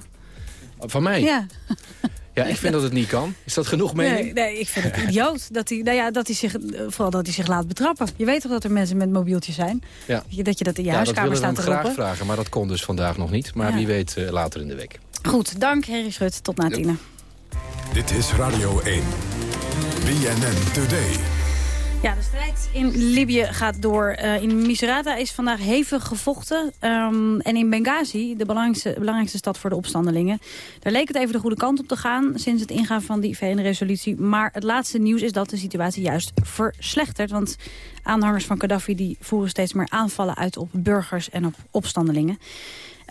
Van mij? Ja. Ja, ik vind dat het niet kan. Is dat genoeg mening? Nee, nee ik vind het idioot. Dat hij, nou ja, dat hij zich, vooral dat hij zich laat betrappen. Je weet toch dat er mensen met mobieltjes zijn? Ja. Dat je dat in je ja, huiskamer staat te roepen? dat willen we graag vragen, maar dat kon dus vandaag nog niet. Maar ja. wie weet uh, later in de week. Goed, dank Henry Schut. Tot na tienen. Dit is Radio 1. BNN Today. Ja, de strijd in Libië gaat door. Uh, in Misrata is vandaag hevig gevochten. Um, en in Benghazi, de belangrijkste, belangrijkste stad voor de opstandelingen... daar leek het even de goede kant op te gaan... sinds het ingaan van die VN-resolutie. Maar het laatste nieuws is dat de situatie juist verslechtert. Want aanhangers van Gaddafi die voeren steeds meer aanvallen uit op burgers en op opstandelingen.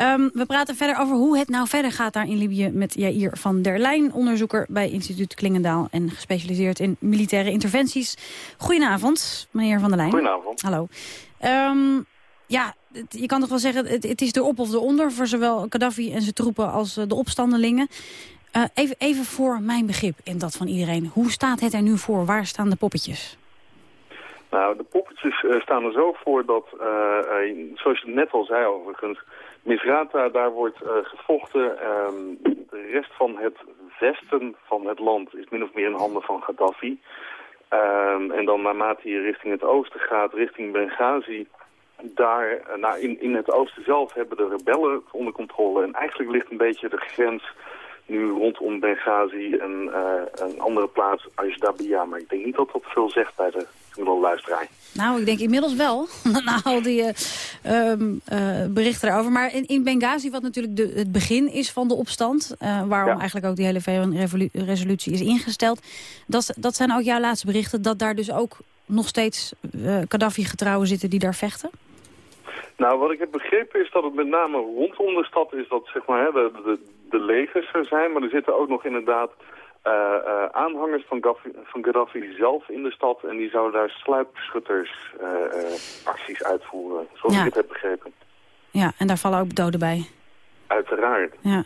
Um, we praten verder over hoe het nou verder gaat daar in Libië... met Jair van der Lijn, onderzoeker bij instituut Klingendaal... en gespecialiseerd in militaire interventies. Goedenavond, meneer van der Lijn. Goedenavond. Hallo. Um, ja, je kan toch wel zeggen, het, het is erop of eronder... voor zowel Gaddafi en zijn troepen als de opstandelingen. Uh, even, even voor mijn begrip en dat van iedereen. Hoe staat het er nu voor? Waar staan de poppetjes? Nou, de poppetjes uh, staan er zo voor dat, uh, zoals je net al zei overigens... Misrata, daar wordt uh, gevochten. Um, de rest van het westen van het land is min of meer in handen van Gaddafi. Um, en dan naarmate je richting het oosten gaat, richting Benghazi... daar, nou, in, in het oosten zelf hebben de rebellen onder controle. En eigenlijk ligt een beetje de grens nu rondom Benghazi en uh, een andere plaats, Ashdabia. Maar ik denk niet dat dat veel zegt bij de gemiddelde luisteraar. Nou, ik denk inmiddels wel. Na al die uh, berichten daarover. Maar in, in Benghazi, wat natuurlijk de, het begin is van de opstand... Uh, waarom eigenlijk ook die hele VN-resolutie is ingesteld... Dat, dat zijn ook jouw laatste berichten... dat daar dus ook nog steeds Gaddafi-getrouwen zitten die daar vechten? Nou, wat ik heb begrepen is dat het met name rondom de stad is dat zeg maar, hè, de, de, de legers er zijn. Maar er zitten ook nog inderdaad uh, uh, aanhangers van Gaddafi, van Gaddafi zelf in de stad. En die zouden daar sluipschuttersacties uh, uitvoeren, zoals ja. ik het heb begrepen. Ja, en daar vallen ook doden bij. Uiteraard. Ja.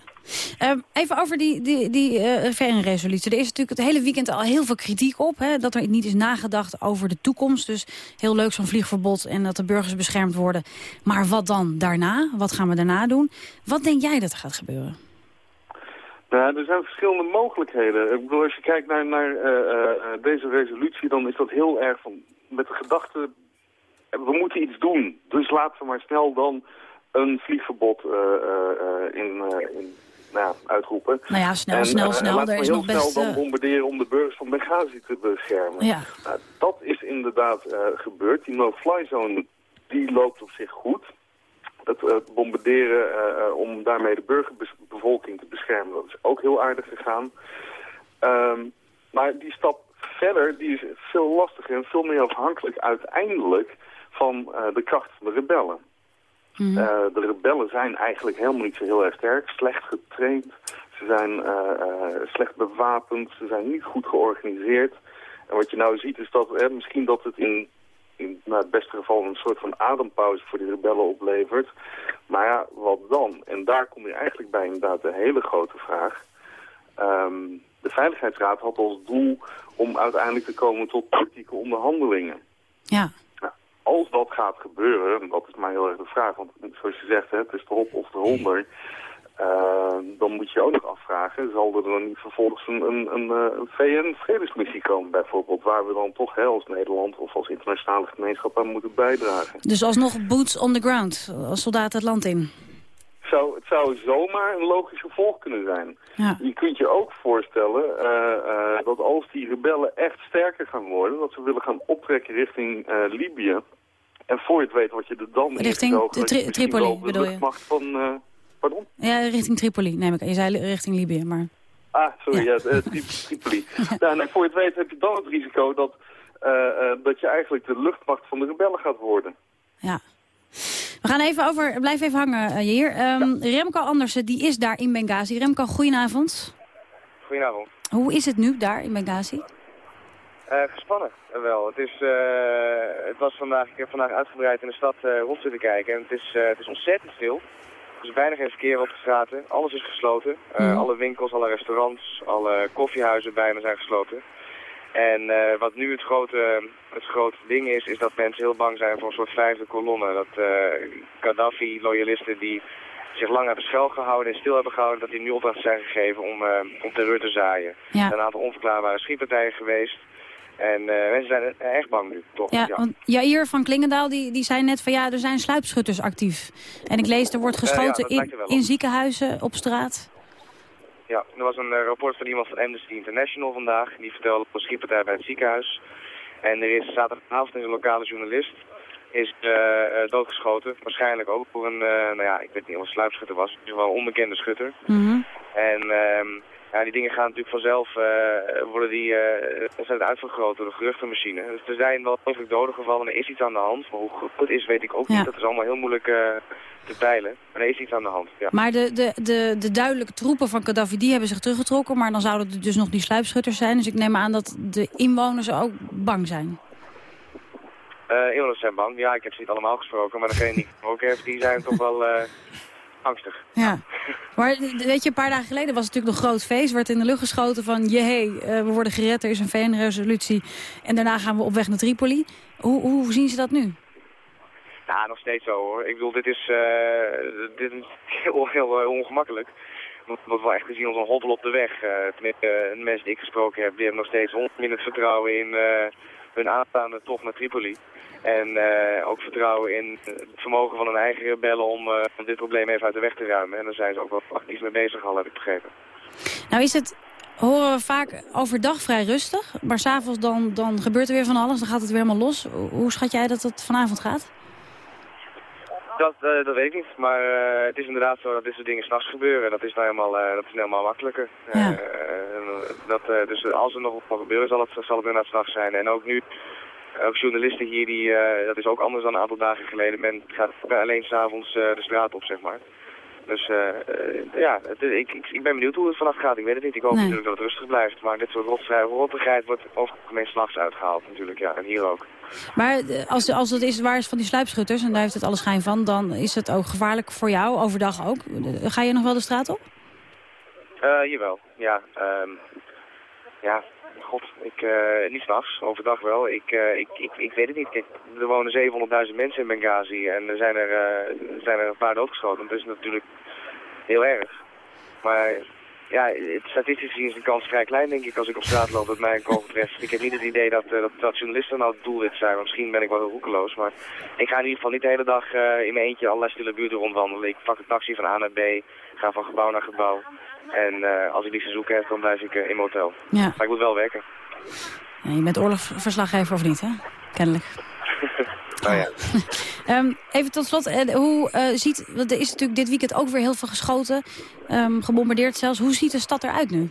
Um, even over die, die, die uh, VN-resolutie. Er is natuurlijk het hele weekend al heel veel kritiek op. Hè, dat er niet is nagedacht over de toekomst. Dus heel leuk zo'n vliegverbod en dat de burgers beschermd worden. Maar wat dan daarna? Wat gaan we daarna doen? Wat denk jij dat er gaat gebeuren? Nou, er zijn verschillende mogelijkheden. Ik bedoel, als je kijkt naar, naar uh, uh, deze resolutie, dan is dat heel erg van, met de gedachte... we moeten iets doen, dus laten we maar snel dan een vliegverbod in, in nou, uitroepen. Nou ja, snel, en, snel, snel. er is nog best... snel dan bombarderen om de burgers van Benghazi te beschermen. Ja. Nou, dat is inderdaad gebeurd. Die no-fly zone, die loopt op zich goed het, het bombarderen uh, om daarmee de burgerbevolking te beschermen. Dat is ook heel aardig gegaan. Um, maar die stap verder die is veel lastiger en veel meer afhankelijk uiteindelijk van de kracht van de rebellen. Mm. Uh, de rebellen zijn eigenlijk helemaal niet zo heel erg sterk, slecht getraind. Ze zijn slecht bewapend, ze zijn niet goed georganiseerd. En wat je nou ziet is dat misschien dat het in in het beste geval een soort van adempauze voor die rebellen oplevert. Maar ja, wat dan? En daar kom je eigenlijk bij inderdaad de hele grote vraag. Um, de Veiligheidsraad had als doel om uiteindelijk te komen tot politieke onderhandelingen. Ja. Nou, als dat gaat gebeuren, dat is maar heel erg de vraag, want zoals je zegt, hè, het is erop of eronder... Uh, dan moet je ook nog afvragen, zal er dan niet vervolgens een, een, een, eh, een VN-vredesmissie komen bijvoorbeeld, waar we dan toch hè, als Nederland of als internationale gemeenschap aan moeten bijdragen. Dus alsnog boots on the ground, als soldaten het land in? Zou, het zou zomaar een logisch gevolg kunnen zijn. Ja. Je kunt je ook voorstellen uh, uh, dat als die rebellen echt sterker gaan worden, dat ze willen gaan optrekken richting Libië, en voor je het weet wat je er dan richting in Richting tri Tripoli bedoel je? van Pardon? Ja, richting Tripoli, neem ik. Je zei richting Libië, maar... Ah, sorry, ja, ja Tripoli. ja, nou, voor je het weet heb je dan het risico dat, uh, uh, dat je eigenlijk de luchtmacht van de rebellen gaat worden. Ja. We gaan even over, blijf even hangen hier. Um, ja. Remco Andersen, die is daar in Benghazi. Remco, goedenavond. Goedenavond. Hoe is het nu daar in Benghazi? gespannen, wel. Het, is, het was vandaag, ik heb vandaag uitgebreid in de stad rond zitten kijken en het is, het is ontzettend stil. Er is bijna geen verkeer op de straten. Alles is gesloten. Uh, mm. Alle winkels, alle restaurants, alle koffiehuizen bijna zijn gesloten. En uh, wat nu het grote, het grote ding is, is dat mensen heel bang zijn voor een soort vijfde kolonne. Dat uh, Gaddafi-loyalisten die zich lang hebben schuilgehouden en stil hebben gehouden, dat die nu opdracht zijn gegeven om, om terreur te zaaien. Ja. Er zijn een aantal onverklaarbare schietpartijen geweest. En mensen zijn echt bang nu, toch? Ja, ja. want Jair van Klingendaal die, die zei net van ja, er zijn sluipschutters actief. En ik lees, er wordt geschoten ja, in, in ziekenhuizen, op straat. Ja, er was een uh, rapport van iemand van Amnesty International vandaag. Die vertelde over een schietpartij bij het ziekenhuis. En er is zaterdagavond een lokale journalist is doodgeschoten. Waarschijnlijk ook voor een, nou ja, ik weet niet of een sluipschutter was. Het is wel een onbekende schutter. Mm -hmm. En... ehm ja, die dingen gaan natuurlijk vanzelf, uh, worden die uh, ontzettend uitvergroot door de geruchtenmachine. Dus er zijn wel degelijk doden gevallen, er is iets aan de hand. Maar hoe goed het is, weet ik ook ja. niet. Dat is allemaal heel moeilijk uh, te peilen. Maar er is iets aan de hand, ja. Maar de, de, de, de duidelijke troepen van Gaddafi, die hebben zich teruggetrokken. Maar dan zouden er dus nog die sluipschutters zijn. Dus ik neem aan dat de inwoners ook bang zijn. inwoners zijn bang. Ja, ik heb ze niet allemaal gesproken. Maar degene die ik gesproken heb, die zijn toch wel angstig. Ja, maar weet je, een paar dagen geleden was het natuurlijk nog groot feest. werd in de lucht geschoten van, jee, uh, we worden gered, er is een VN-resolutie. En daarna gaan we op weg naar Tripoli. Hoe, hoe zien ze dat nu? Ja, nog steeds zo hoor. Ik bedoel, dit is, uh, dit is heel, heel uh, ongemakkelijk. Wordt wel echt gezien als een hobbel op de weg. Uh, tenminste, de mensen die ik gesproken heb, die hebben nog steeds onmiddellijk vertrouwen in hun aanstaande tocht naar Tripoli. En uh, ook vertrouwen in het vermogen van hun eigen rebellen om, uh, om dit probleem even uit de weg te ruimen. En daar zijn ze ook wel actief mee bezig al, heb ik begrepen. Nou is het horen we vaak overdag vrij rustig. Maar s'avonds dan, dan gebeurt er weer van alles. Dan gaat het weer helemaal los. Hoe schat jij dat het vanavond gaat? Dat, uh, dat weet ik niet, maar uh, het is inderdaad zo dat dit soort dingen s'nachts gebeuren. Dat is nou helemaal, uh, dat is nou helemaal makkelijker. Ja. dat, dus als er nog wat gebeuren zal het, zal het inderdaad s'nachts zijn. En ook nu, ook journalisten hier, die, dat is ook anders dan een aantal dagen geleden. Men gaat alleen s'avonds de straat op, zeg maar. Dus ja, het, ik, ik, ik ben benieuwd hoe het vannacht gaat. Ik weet het niet. Ik hoop Nee. natuurlijk dat het rustig blijft. Maar dit soort rottigheid wordt over het algemeen s'nachts uitgehaald natuurlijk. Ja, en hier ook. Maar eh, als, als het is waar is van die sluipschutters, en daar heeft het alle schijn van... dan is het ook gevaarlijk voor jou, overdag ook. Ga je nog wel de straat op? Eh, jawel, ja. ehm ja, god, ik, eh niet s'nachts, overdag wel. Ik, eh, ik, ik, ik weet het niet. Er wonen 700.000 mensen in Benghazi en er zijn er, eh, er zijn er een paar doodgeschoten. Dat is natuurlijk heel erg. Maar ja, statistisch gezien is de kans vrij klein, denk ik, als ik op straat loop, dat mij een kogel treft. Ik heb niet het idee dat, eh, dat, dat journalisten nou het doelwit zijn, maar misschien ben ik wel heel roekeloos. Maar ik ga in ieder geval niet de hele dag eh, in mijn eentje allerlei stille buurten rondwandelen. Ik pak een taxi van A naar B, ga van gebouw naar gebouw. En eh, als ik te zoeken heb, dan blijf ik in mijn hotel. Ja. Maar ik moet wel werken. Ja, je bent oorlogsverslaggever of niet, hè? Kennelijk. nou ja. Ehm, even tot slot, eh, hoe eh, ziet... want Er is natuurlijk dit weekend ook weer heel veel geschoten, ehm, gebombardeerd zelfs. Hoe ziet de stad eruit nu?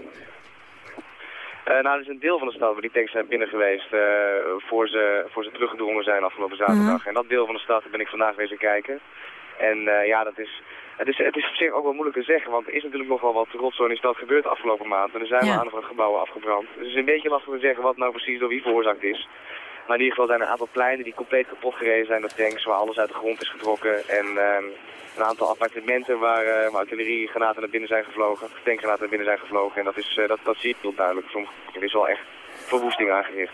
Eh, nou, er is een deel van de stad waar die tanks zijn binnen geweest eh, voor, ze, voor ze teruggedrongen zijn afgelopen zaterdag. En dat deel van de stad ben ik vandaag weer eens kijken. En eh, ja, dat is, het, is, het is op zich ook wel moeilijk te zeggen, want er is natuurlijk nog wel wat rotzooi in de stad gebeurd de afgelopen maand. En er zijn Ja. wel aantal gebouwen afgebrand. Dus het is een beetje lastig te zeggen wat nou precies door wie veroorzaakt is. Maar in ieder geval zijn er een aantal pleinen die compleet kapot gereden zijn door tanks, waar alles uit de grond is getrokken. En ehm, een aantal appartementen waar, uh, waar artilleriegranaten naar binnen zijn gevlogen, tankgranaten naar binnen zijn gevlogen. En dat, is, eh, dat, dat zie je heel duidelijk. Soms er is wel echt verwoesting aangericht.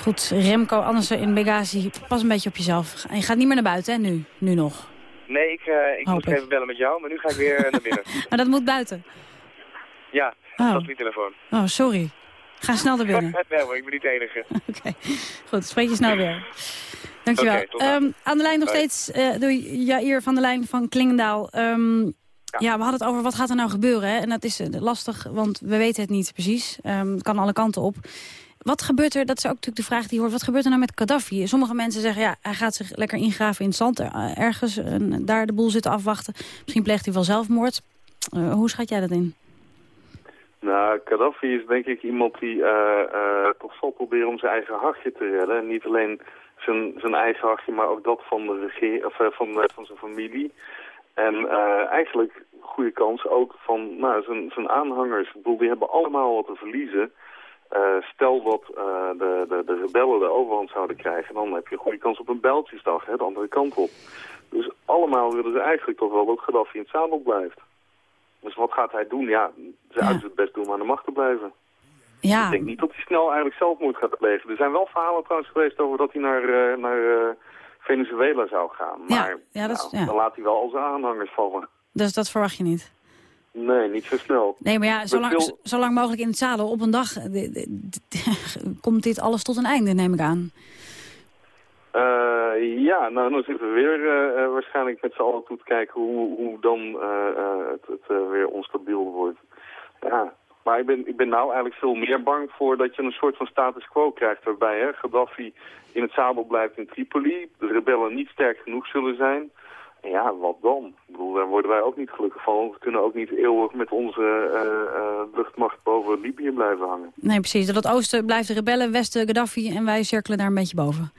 Goed, Remco Andersen in Benghazi, pas een beetje op jezelf. En je gaat niet meer naar buiten, hè, nu? Nu nog. Nee, ik, eh, ik Hoop ik. even bellen met jou, maar nu ga ik weer eh, naar binnen. Maar dat moet buiten. Ja, Oh. dat is mijn telefoon. Oh, sorry. Ga snel naar binnen. nee hoor, ik ben niet de enige. Goed, spreek je snel weer. Dankjewel. Oké, dan. Ehm, aan de lijn nog steeds eh door Jair van de lijn van Klingendaal. Ehm, ja. we hadden het over wat gaat er nou gebeuren. Hè? En dat is eh, lastig, want we weten het niet precies. Ehm, het kan alle kanten op. Wat gebeurt er, dat is ook natuurlijk de vraag die hoort... wat gebeurt er nou met Gaddafi? Sommige mensen zeggen, ja, hij gaat zich lekker ingraven in het zand... eh, ergens en daar de boel zitten afwachten. Misschien pleegt hij wel zelfmoord. Hoe schat jij dat in? Nou, Gaddafi is denk ik iemand die eh, eh, toch zal proberen om zijn eigen hachje te redden. En niet alleen zijn, zijn eigen hachje, maar ook dat van, de regeer, of, eh, van, van zijn familie. En eigenlijk, goede kans, ook van nou, zijn, zijn aanhangers. Ik bedoel, die hebben allemaal wat te verliezen. Stel dat de, de, de rebellen de overhand zouden krijgen, dan heb je een goede kant op een Bijltjesdag, hè, de andere kant op. Dus allemaal willen ze eigenlijk toch wel dat Gaddafi in het zadel blijft. Dus wat gaat hij doen? Ja, ze uit het best doen om aan de macht te blijven. Ja. Ik denk niet dat hij snel eigenlijk zelfmoord gaat plegen. Er zijn wel verhalen trouwens geweest over dat hij naar, eh, naar eh, Venezuela zou gaan. Ja, Maar ja, dat is- nou, ja. dan laat hij wel al zijn aanhangers vallen. Dus dat verwacht je niet. Nee, niet zo snel. Nee, maar ja, zolang, zo lang mogelijk in het zadel op een dag... komt dit alles tot een einde, neem ik aan. Ja, nou dan zitten we weer eh, eh, waarschijnlijk met z'n allen toe te kijken hoe, hoe dan eh, het, het weer onstabiel wordt. Ja, maar ik ben, ik ben nou eigenlijk veel meer bang voor dat je een soort van status quo krijgt waarbij hè, Gaddafi in het zadel blijft in Tripoli, de rebellen niet sterk genoeg zullen zijn. En ja, wat dan? Ik bedoel, daar worden wij ook niet gelukkig van. We kunnen ook niet eeuwig met onze luchtmacht boven Libië blijven hangen. Nee, precies. Dat oosten blijft de rebellen, westen Gaddafi... en wij cirkelen daar een beetje boven.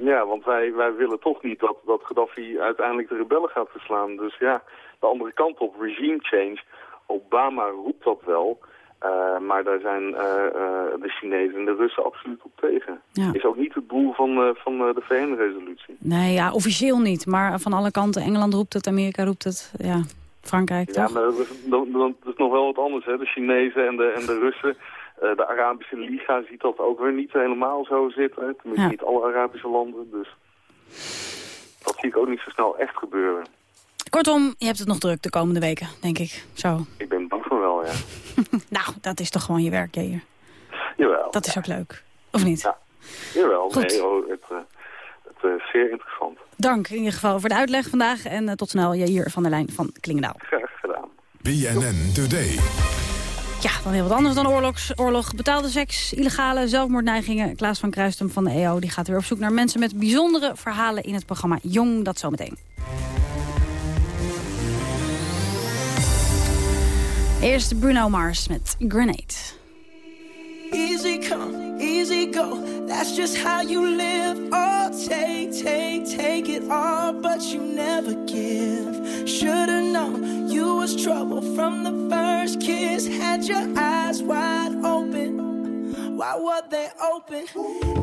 Ja, want wij, wij willen toch niet dat, dat Gaddafi uiteindelijk de rebellen gaat verslaan. Dus ja, de andere kant op, regime change. Obama roept dat wel. eh, maar daar zijn eh, eh, de Chinezen en de Russen absoluut op tegen. Ja. Is ook niet het doel van, van de VN-resolutie. Nee, ja, officieel niet. Maar van alle kanten, Engeland roept het, Amerika roept het. Ja, Frankrijk, Ja, maar dat is, dat, dat is nog wel wat anders. Hè? De Chinezen en de, en de Russen. Eh, de Arabische Liga ziet dat ook weer niet helemaal zo zitten. Hè? Tenminste, Ja. niet alle Arabische landen. Dus dat zie ik ook niet zo snel echt gebeuren. Kortom, je hebt het nog druk de komende weken, denk ik. Zo. Ik ben bang van wel, ja. Nou, dat is toch gewoon je werk, Jair. Jawel. Dat is ook leuk. Of niet? Ja. Jawel, Goed. nee, oh, het, eh, het is zeer interessant. Dank in ieder geval voor de uitleg vandaag. En eh, tot snel, Jair van der Lijn van Klingendaal. Graag gedaan. BNN Today. Ja, dan heel wat anders dan oorlogs, oorlog. Betaalde seks, illegale zelfmoordneigingen. Klaas van Kruistum van de EO die gaat weer op zoek naar mensen met bijzondere verhalen in het programma Jong. Dat zometeen. Eerst Bruno Mars met Grenade. Easy come, easy go. That's just how you live. Oh, take, take, take it all, but you never give. Should've known was trouble from the first kiss. Had your eyes wide open. Why were they open?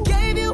Gave you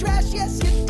trash, yes, you did.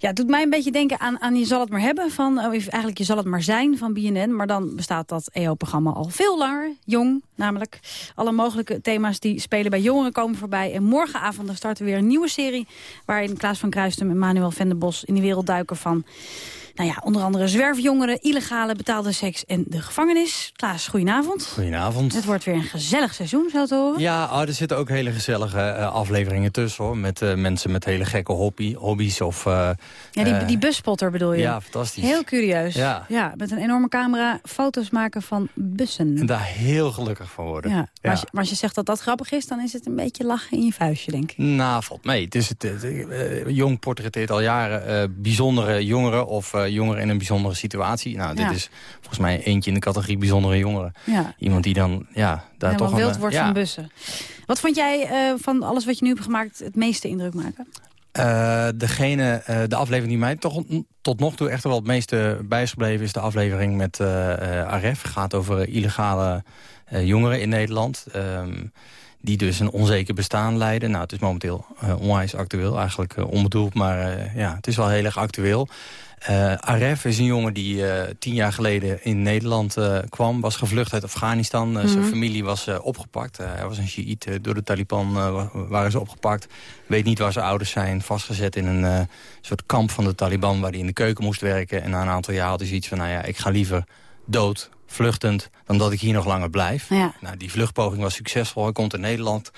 Ja, het doet mij een beetje denken aan, aan Je zal het maar hebben van, of eigenlijk Je zal het maar zijn van BNN. Maar dan bestaat dat EO-programma al veel langer, jong namelijk. Alle mogelijke thema's die spelen bij jongeren komen voorbij. En morgenavond starten we weer een nieuwe serie... waarin Klaas van Kruistum en Manuel Venderbos in de wereld duiken van... Nou ja, onder andere zwerfjongeren, illegale betaalde seks en de gevangenis. Klaas, goedenavond. Goedenavond. Het wordt weer een gezellig seizoen, zo te horen. Ja, oh, er zitten ook hele gezellige eh, afleveringen tussen, hoor. Met eh, mensen met hele gekke hobby, hobby's of... eh, Ja, die, die busspotter bedoel je? Ja, fantastisch. Heel curieus. Ja. met een enorme camera foto's maken van bussen. En daar heel gelukkig van worden. Ja, maar, Als je, maar als je zegt dat dat grappig is, dan is het een beetje lachen in je vuistje, denk ik. Nou, valt mee. Het is het, het, Jong portretteert al jaren bijzondere jongeren of jongeren in een bijzondere situatie. Nou, dit Ja. is volgens mij eentje in de categorie bijzondere jongeren. Ja. Iemand die dan, ja, daar Helemaal toch een, wild eh, wordt ja. van bussen. Wat vond jij eh, van alles wat je nu hebt gemaakt het meeste indruk maken? Uh, degene, uh, de aflevering die mij toch, tot nog toe echt wel het meeste bij is gebleven... is de aflevering met uh, Aref. Het gaat over illegale jongeren in Nederland. Um, die dus een onzeker bestaan leiden. Nou, het is momenteel onwijs actueel. Eigenlijk onbedoeld, maar ja, het is wel heel erg actueel. Uh, Aref is een jongen die uh, tien jaar geleden in Nederland uh, kwam. Was gevlucht uit Afghanistan. Mm -hmm. Zijn familie was opgepakt. hij was een Shiït. door de Taliban waren ze opgepakt. Weet niet waar zijn ouders zijn. Vastgezet in een soort kamp van de Taliban... waar hij in de keuken moest werken. En na een aantal jaar had hij zoiets van... nou ja, ik ga liever dood, vluchtend... dan dat ik hier nog langer blijf. Ja. Nou, die vluchtpoging was succesvol. Hij komt in Nederland.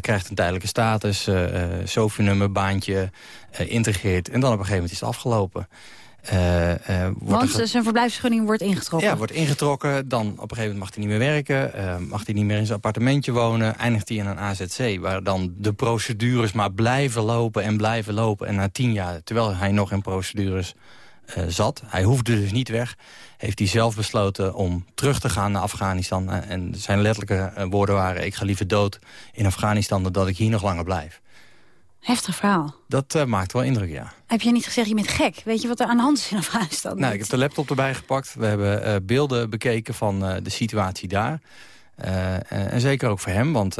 krijgt een tijdelijke status. SOFI-nummer, baantje. integreert. En dan op een gegeven moment is het afgelopen. Uh, uh, Want zijn verblijfsvergunning wordt ingetrokken? Ja, wordt ingetrokken. Dan op een gegeven moment mag hij niet meer werken. Uh, mag hij niet meer in zijn appartementje wonen. Eindigt hij in een AZC. Waar dan de procedures maar blijven lopen en blijven lopen. En na tien jaar, terwijl hij nog in procedures zat. Hij hoefde dus niet weg. Heeft hij zelf besloten om terug te gaan naar Afghanistan. En zijn letterlijke woorden waren... ik ga liever dood in Afghanistan dan dat ik hier nog langer blijf. Heftig verhaal. Dat uh, maakt wel indruk, ja. Heb je niet gezegd, je bent gek? Weet je wat er aan de hand is in Afghanistan? Nou, ik heb de laptop erbij gepakt. We hebben beelden bekeken van de situatie daar. en zeker ook voor hem, want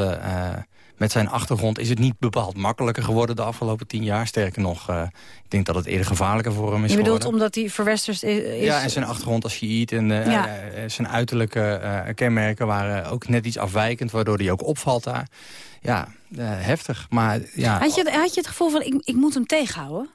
met zijn achtergrond is het niet bepaald makkelijker geworden de afgelopen tien jaar. Sterker nog, ik denk dat het eerder gevaarlijker voor hem is Je bedoelt geworden. omdat hij verwesterd is? Ja, en zijn achtergrond als Shiït en ja. zijn uiterlijke kenmerken waren ook net iets afwijkend... waardoor hij ook opvalt daar. Ja, heftig, maar ja... Had je, had je het gevoel van, ik, ik moet hem tegenhouden?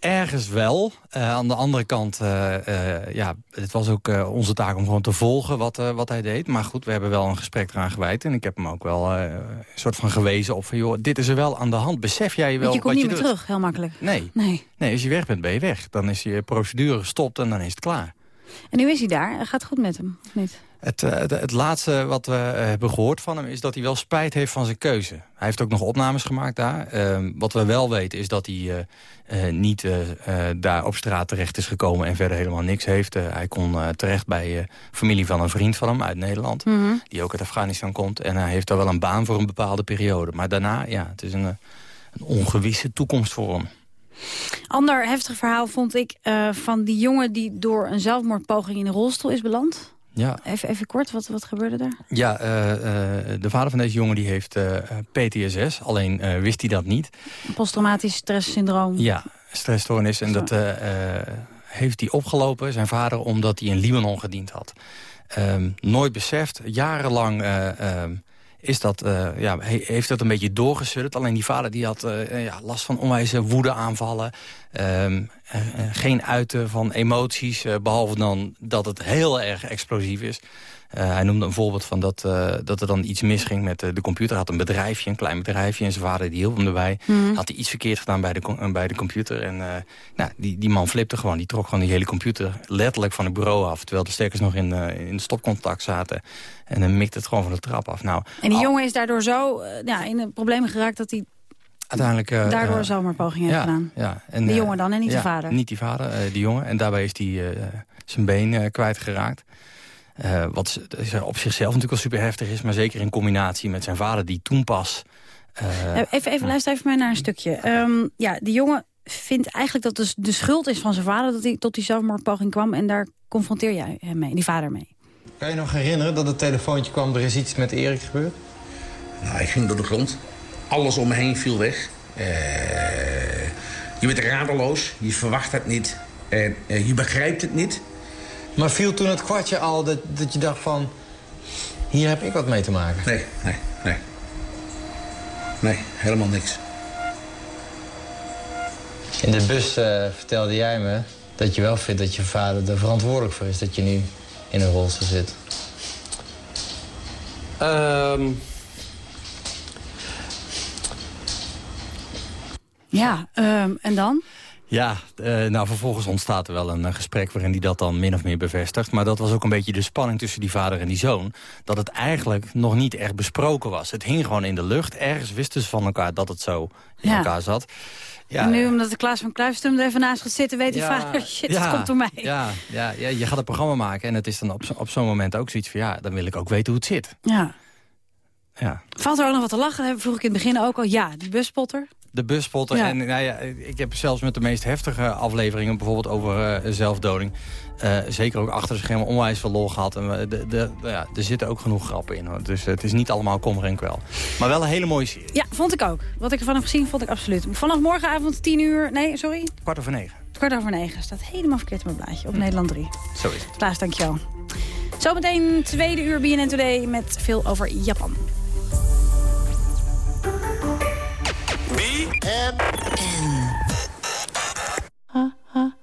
Ergens wel. Uh, aan de andere kant, uh, uh, ja, het was ook onze taak om gewoon te volgen wat, wat hij deed. Maar goed, we hebben wel een gesprek eraan gewijd. En ik heb hem ook wel een soort van gewezen op van, joh, dit is er wel aan de hand. Besef jij wel Want je komt wat niet je meer doet? terug, heel makkelijk. Nee. nee. Nee, als je weg bent, ben je weg. Dan is je procedure gestopt en dan is het klaar. En nu is hij daar. Gaat het goed met hem, of niet? Het, het, het, laatste wat we hebben gehoord van hem is dat hij wel spijt heeft van zijn keuze. Hij heeft ook nog opnames gemaakt daar. Uh, wat we wel weten is dat hij uh, uh, niet daar op straat terecht is gekomen en verder helemaal niks heeft. hij kon terecht bij familie van een vriend van hem uit Nederland. Mhm. Mm -hmm. Die ook uit Afghanistan komt. En hij heeft daar wel een baan voor een bepaalde periode. Maar daarna, ja, het is een, een ongewisse toekomst voor hem. Ander heftig verhaal vond ik van die jongen die door een zelfmoordpoging in een rolstoel is beland. Ja. Even, even kort, wat, wat gebeurde er? Ja, uh, uh, de vader van deze jongen die heeft uh, PTSS, alleen wist hij dat niet. Posttraumatisch stresssyndroom. Ja, stressstoornis. En dat heeft hij opgelopen, zijn vader, omdat hij in Libanon gediend had. Um, nooit beseft, jarenlang um, is dat, uh, ja, he, heeft dat een beetje doorgesudderd. Alleen die vader die had uh, ja, last van onwijze woedeaanvallen. Um, geen uiten van emoties, behalve dan dat het heel erg explosief is. Hij noemde een voorbeeld van dat, dat er dan iets misging met de computer. Hij had een bedrijfje, een klein bedrijfje, en zijn vader die hielp hem erbij. Mm. Had hij iets verkeerd gedaan bij de, bij de computer. En nou, die, die man flipte gewoon, die trok gewoon die hele computer letterlijk van het bureau af. Terwijl de stekkers nog in, in stopcontact zaten. En dan mikte het gewoon van de trap af. Nou, en die al... jongen is daardoor zo uh, ja, in een probleem geraakt dat hij uiteindelijk uh, daardoor uh, zomaar heeft ja, gedaan. Ja. En, de jongen dan en niet ja, de vader? Niet die vader, die jongen. En daarbij is hij zijn been kwijtgeraakt. Wat op zichzelf natuurlijk wel super heftig is. Maar zeker in combinatie met zijn vader die toen pas... even, even luister even mij naar een stukje. Um, ja, die jongen vindt eigenlijk dat het de schuld is van zijn vader... dat hij tot die zelfmoordpoging kwam. En daar confronteer jij hem mee, die vader mee. Kan je nog herinneren dat het telefoontje kwam... er is iets met Erik gebeurd? Nou, ik ging door de grond. Alles om me heen viel weg. Uh, je bent radeloos, je verwacht het niet. En uh, je begrijpt het niet. Maar viel toen het kwartje al dat, dat je dacht van... hier heb ik wat mee te maken? Nee, nee, nee. Nee, helemaal niks. In de bus uh, vertelde jij me dat je wel vindt dat je vader er verantwoordelijk voor is... dat je nu in een rolstoel zit? Um... Ja, um, en dan? Ja, uh, nou vervolgens ontstaat er wel een uh, gesprek waarin hij dat dan min of meer bevestigt. Maar dat was ook een beetje de spanning tussen die vader en die zoon. Dat het eigenlijk nog niet echt besproken was. Het hing gewoon in de lucht. Ergens wisten ze van elkaar dat het zo in ja. elkaar zat. Ja, en nu, omdat de Klaas van Kluistum er even naast gaat zitten... weet die vader, shit, ja, het komt door mij. Ja, ja, ja, je gaat een programma maken en het is dan op, zo, op zo'n moment ook zoiets van... ja, dan wil ik ook weten hoe het zit. Ja. Ja. Valt er ook nog wat te lachen? Dat vroeg ik in het begin ook al. Ja, die busspotter. De bus spotten. Ja. En nou ja, ik heb zelfs met de meest heftige afleveringen... bijvoorbeeld over eh, zelfdoding... eh, zeker ook achter de schermen onwijs veel lol gehad. En we- de, de, ja, er zitten ook genoeg grappen in. Hoor. Dus het is niet allemaal kommer en kwel. Maar wel een hele mooie serie. Ja, vond ik ook. Wat ik ervan heb gezien, vond ik absoluut. Vanaf morgenavond 10 uur... Nee, sorry? Kwart over negen. Kwart over negen. Staat helemaal verkeerd op mijn blaadje. Op Nederland 3. Zo is het. Klaas, dankjewel. Zometeen tweede uur BNN Today met veel over Japan. M N.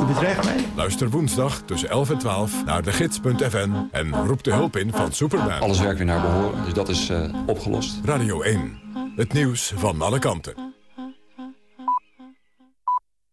U bedreigt mij? Luister woensdag tussen 11 en 12 naar de gids.fm en roep de hulp in van Superman. Alles werkt weer naar behoren, dus dat is eh, opgelost. Radio 1. Het nieuws van alle kanten.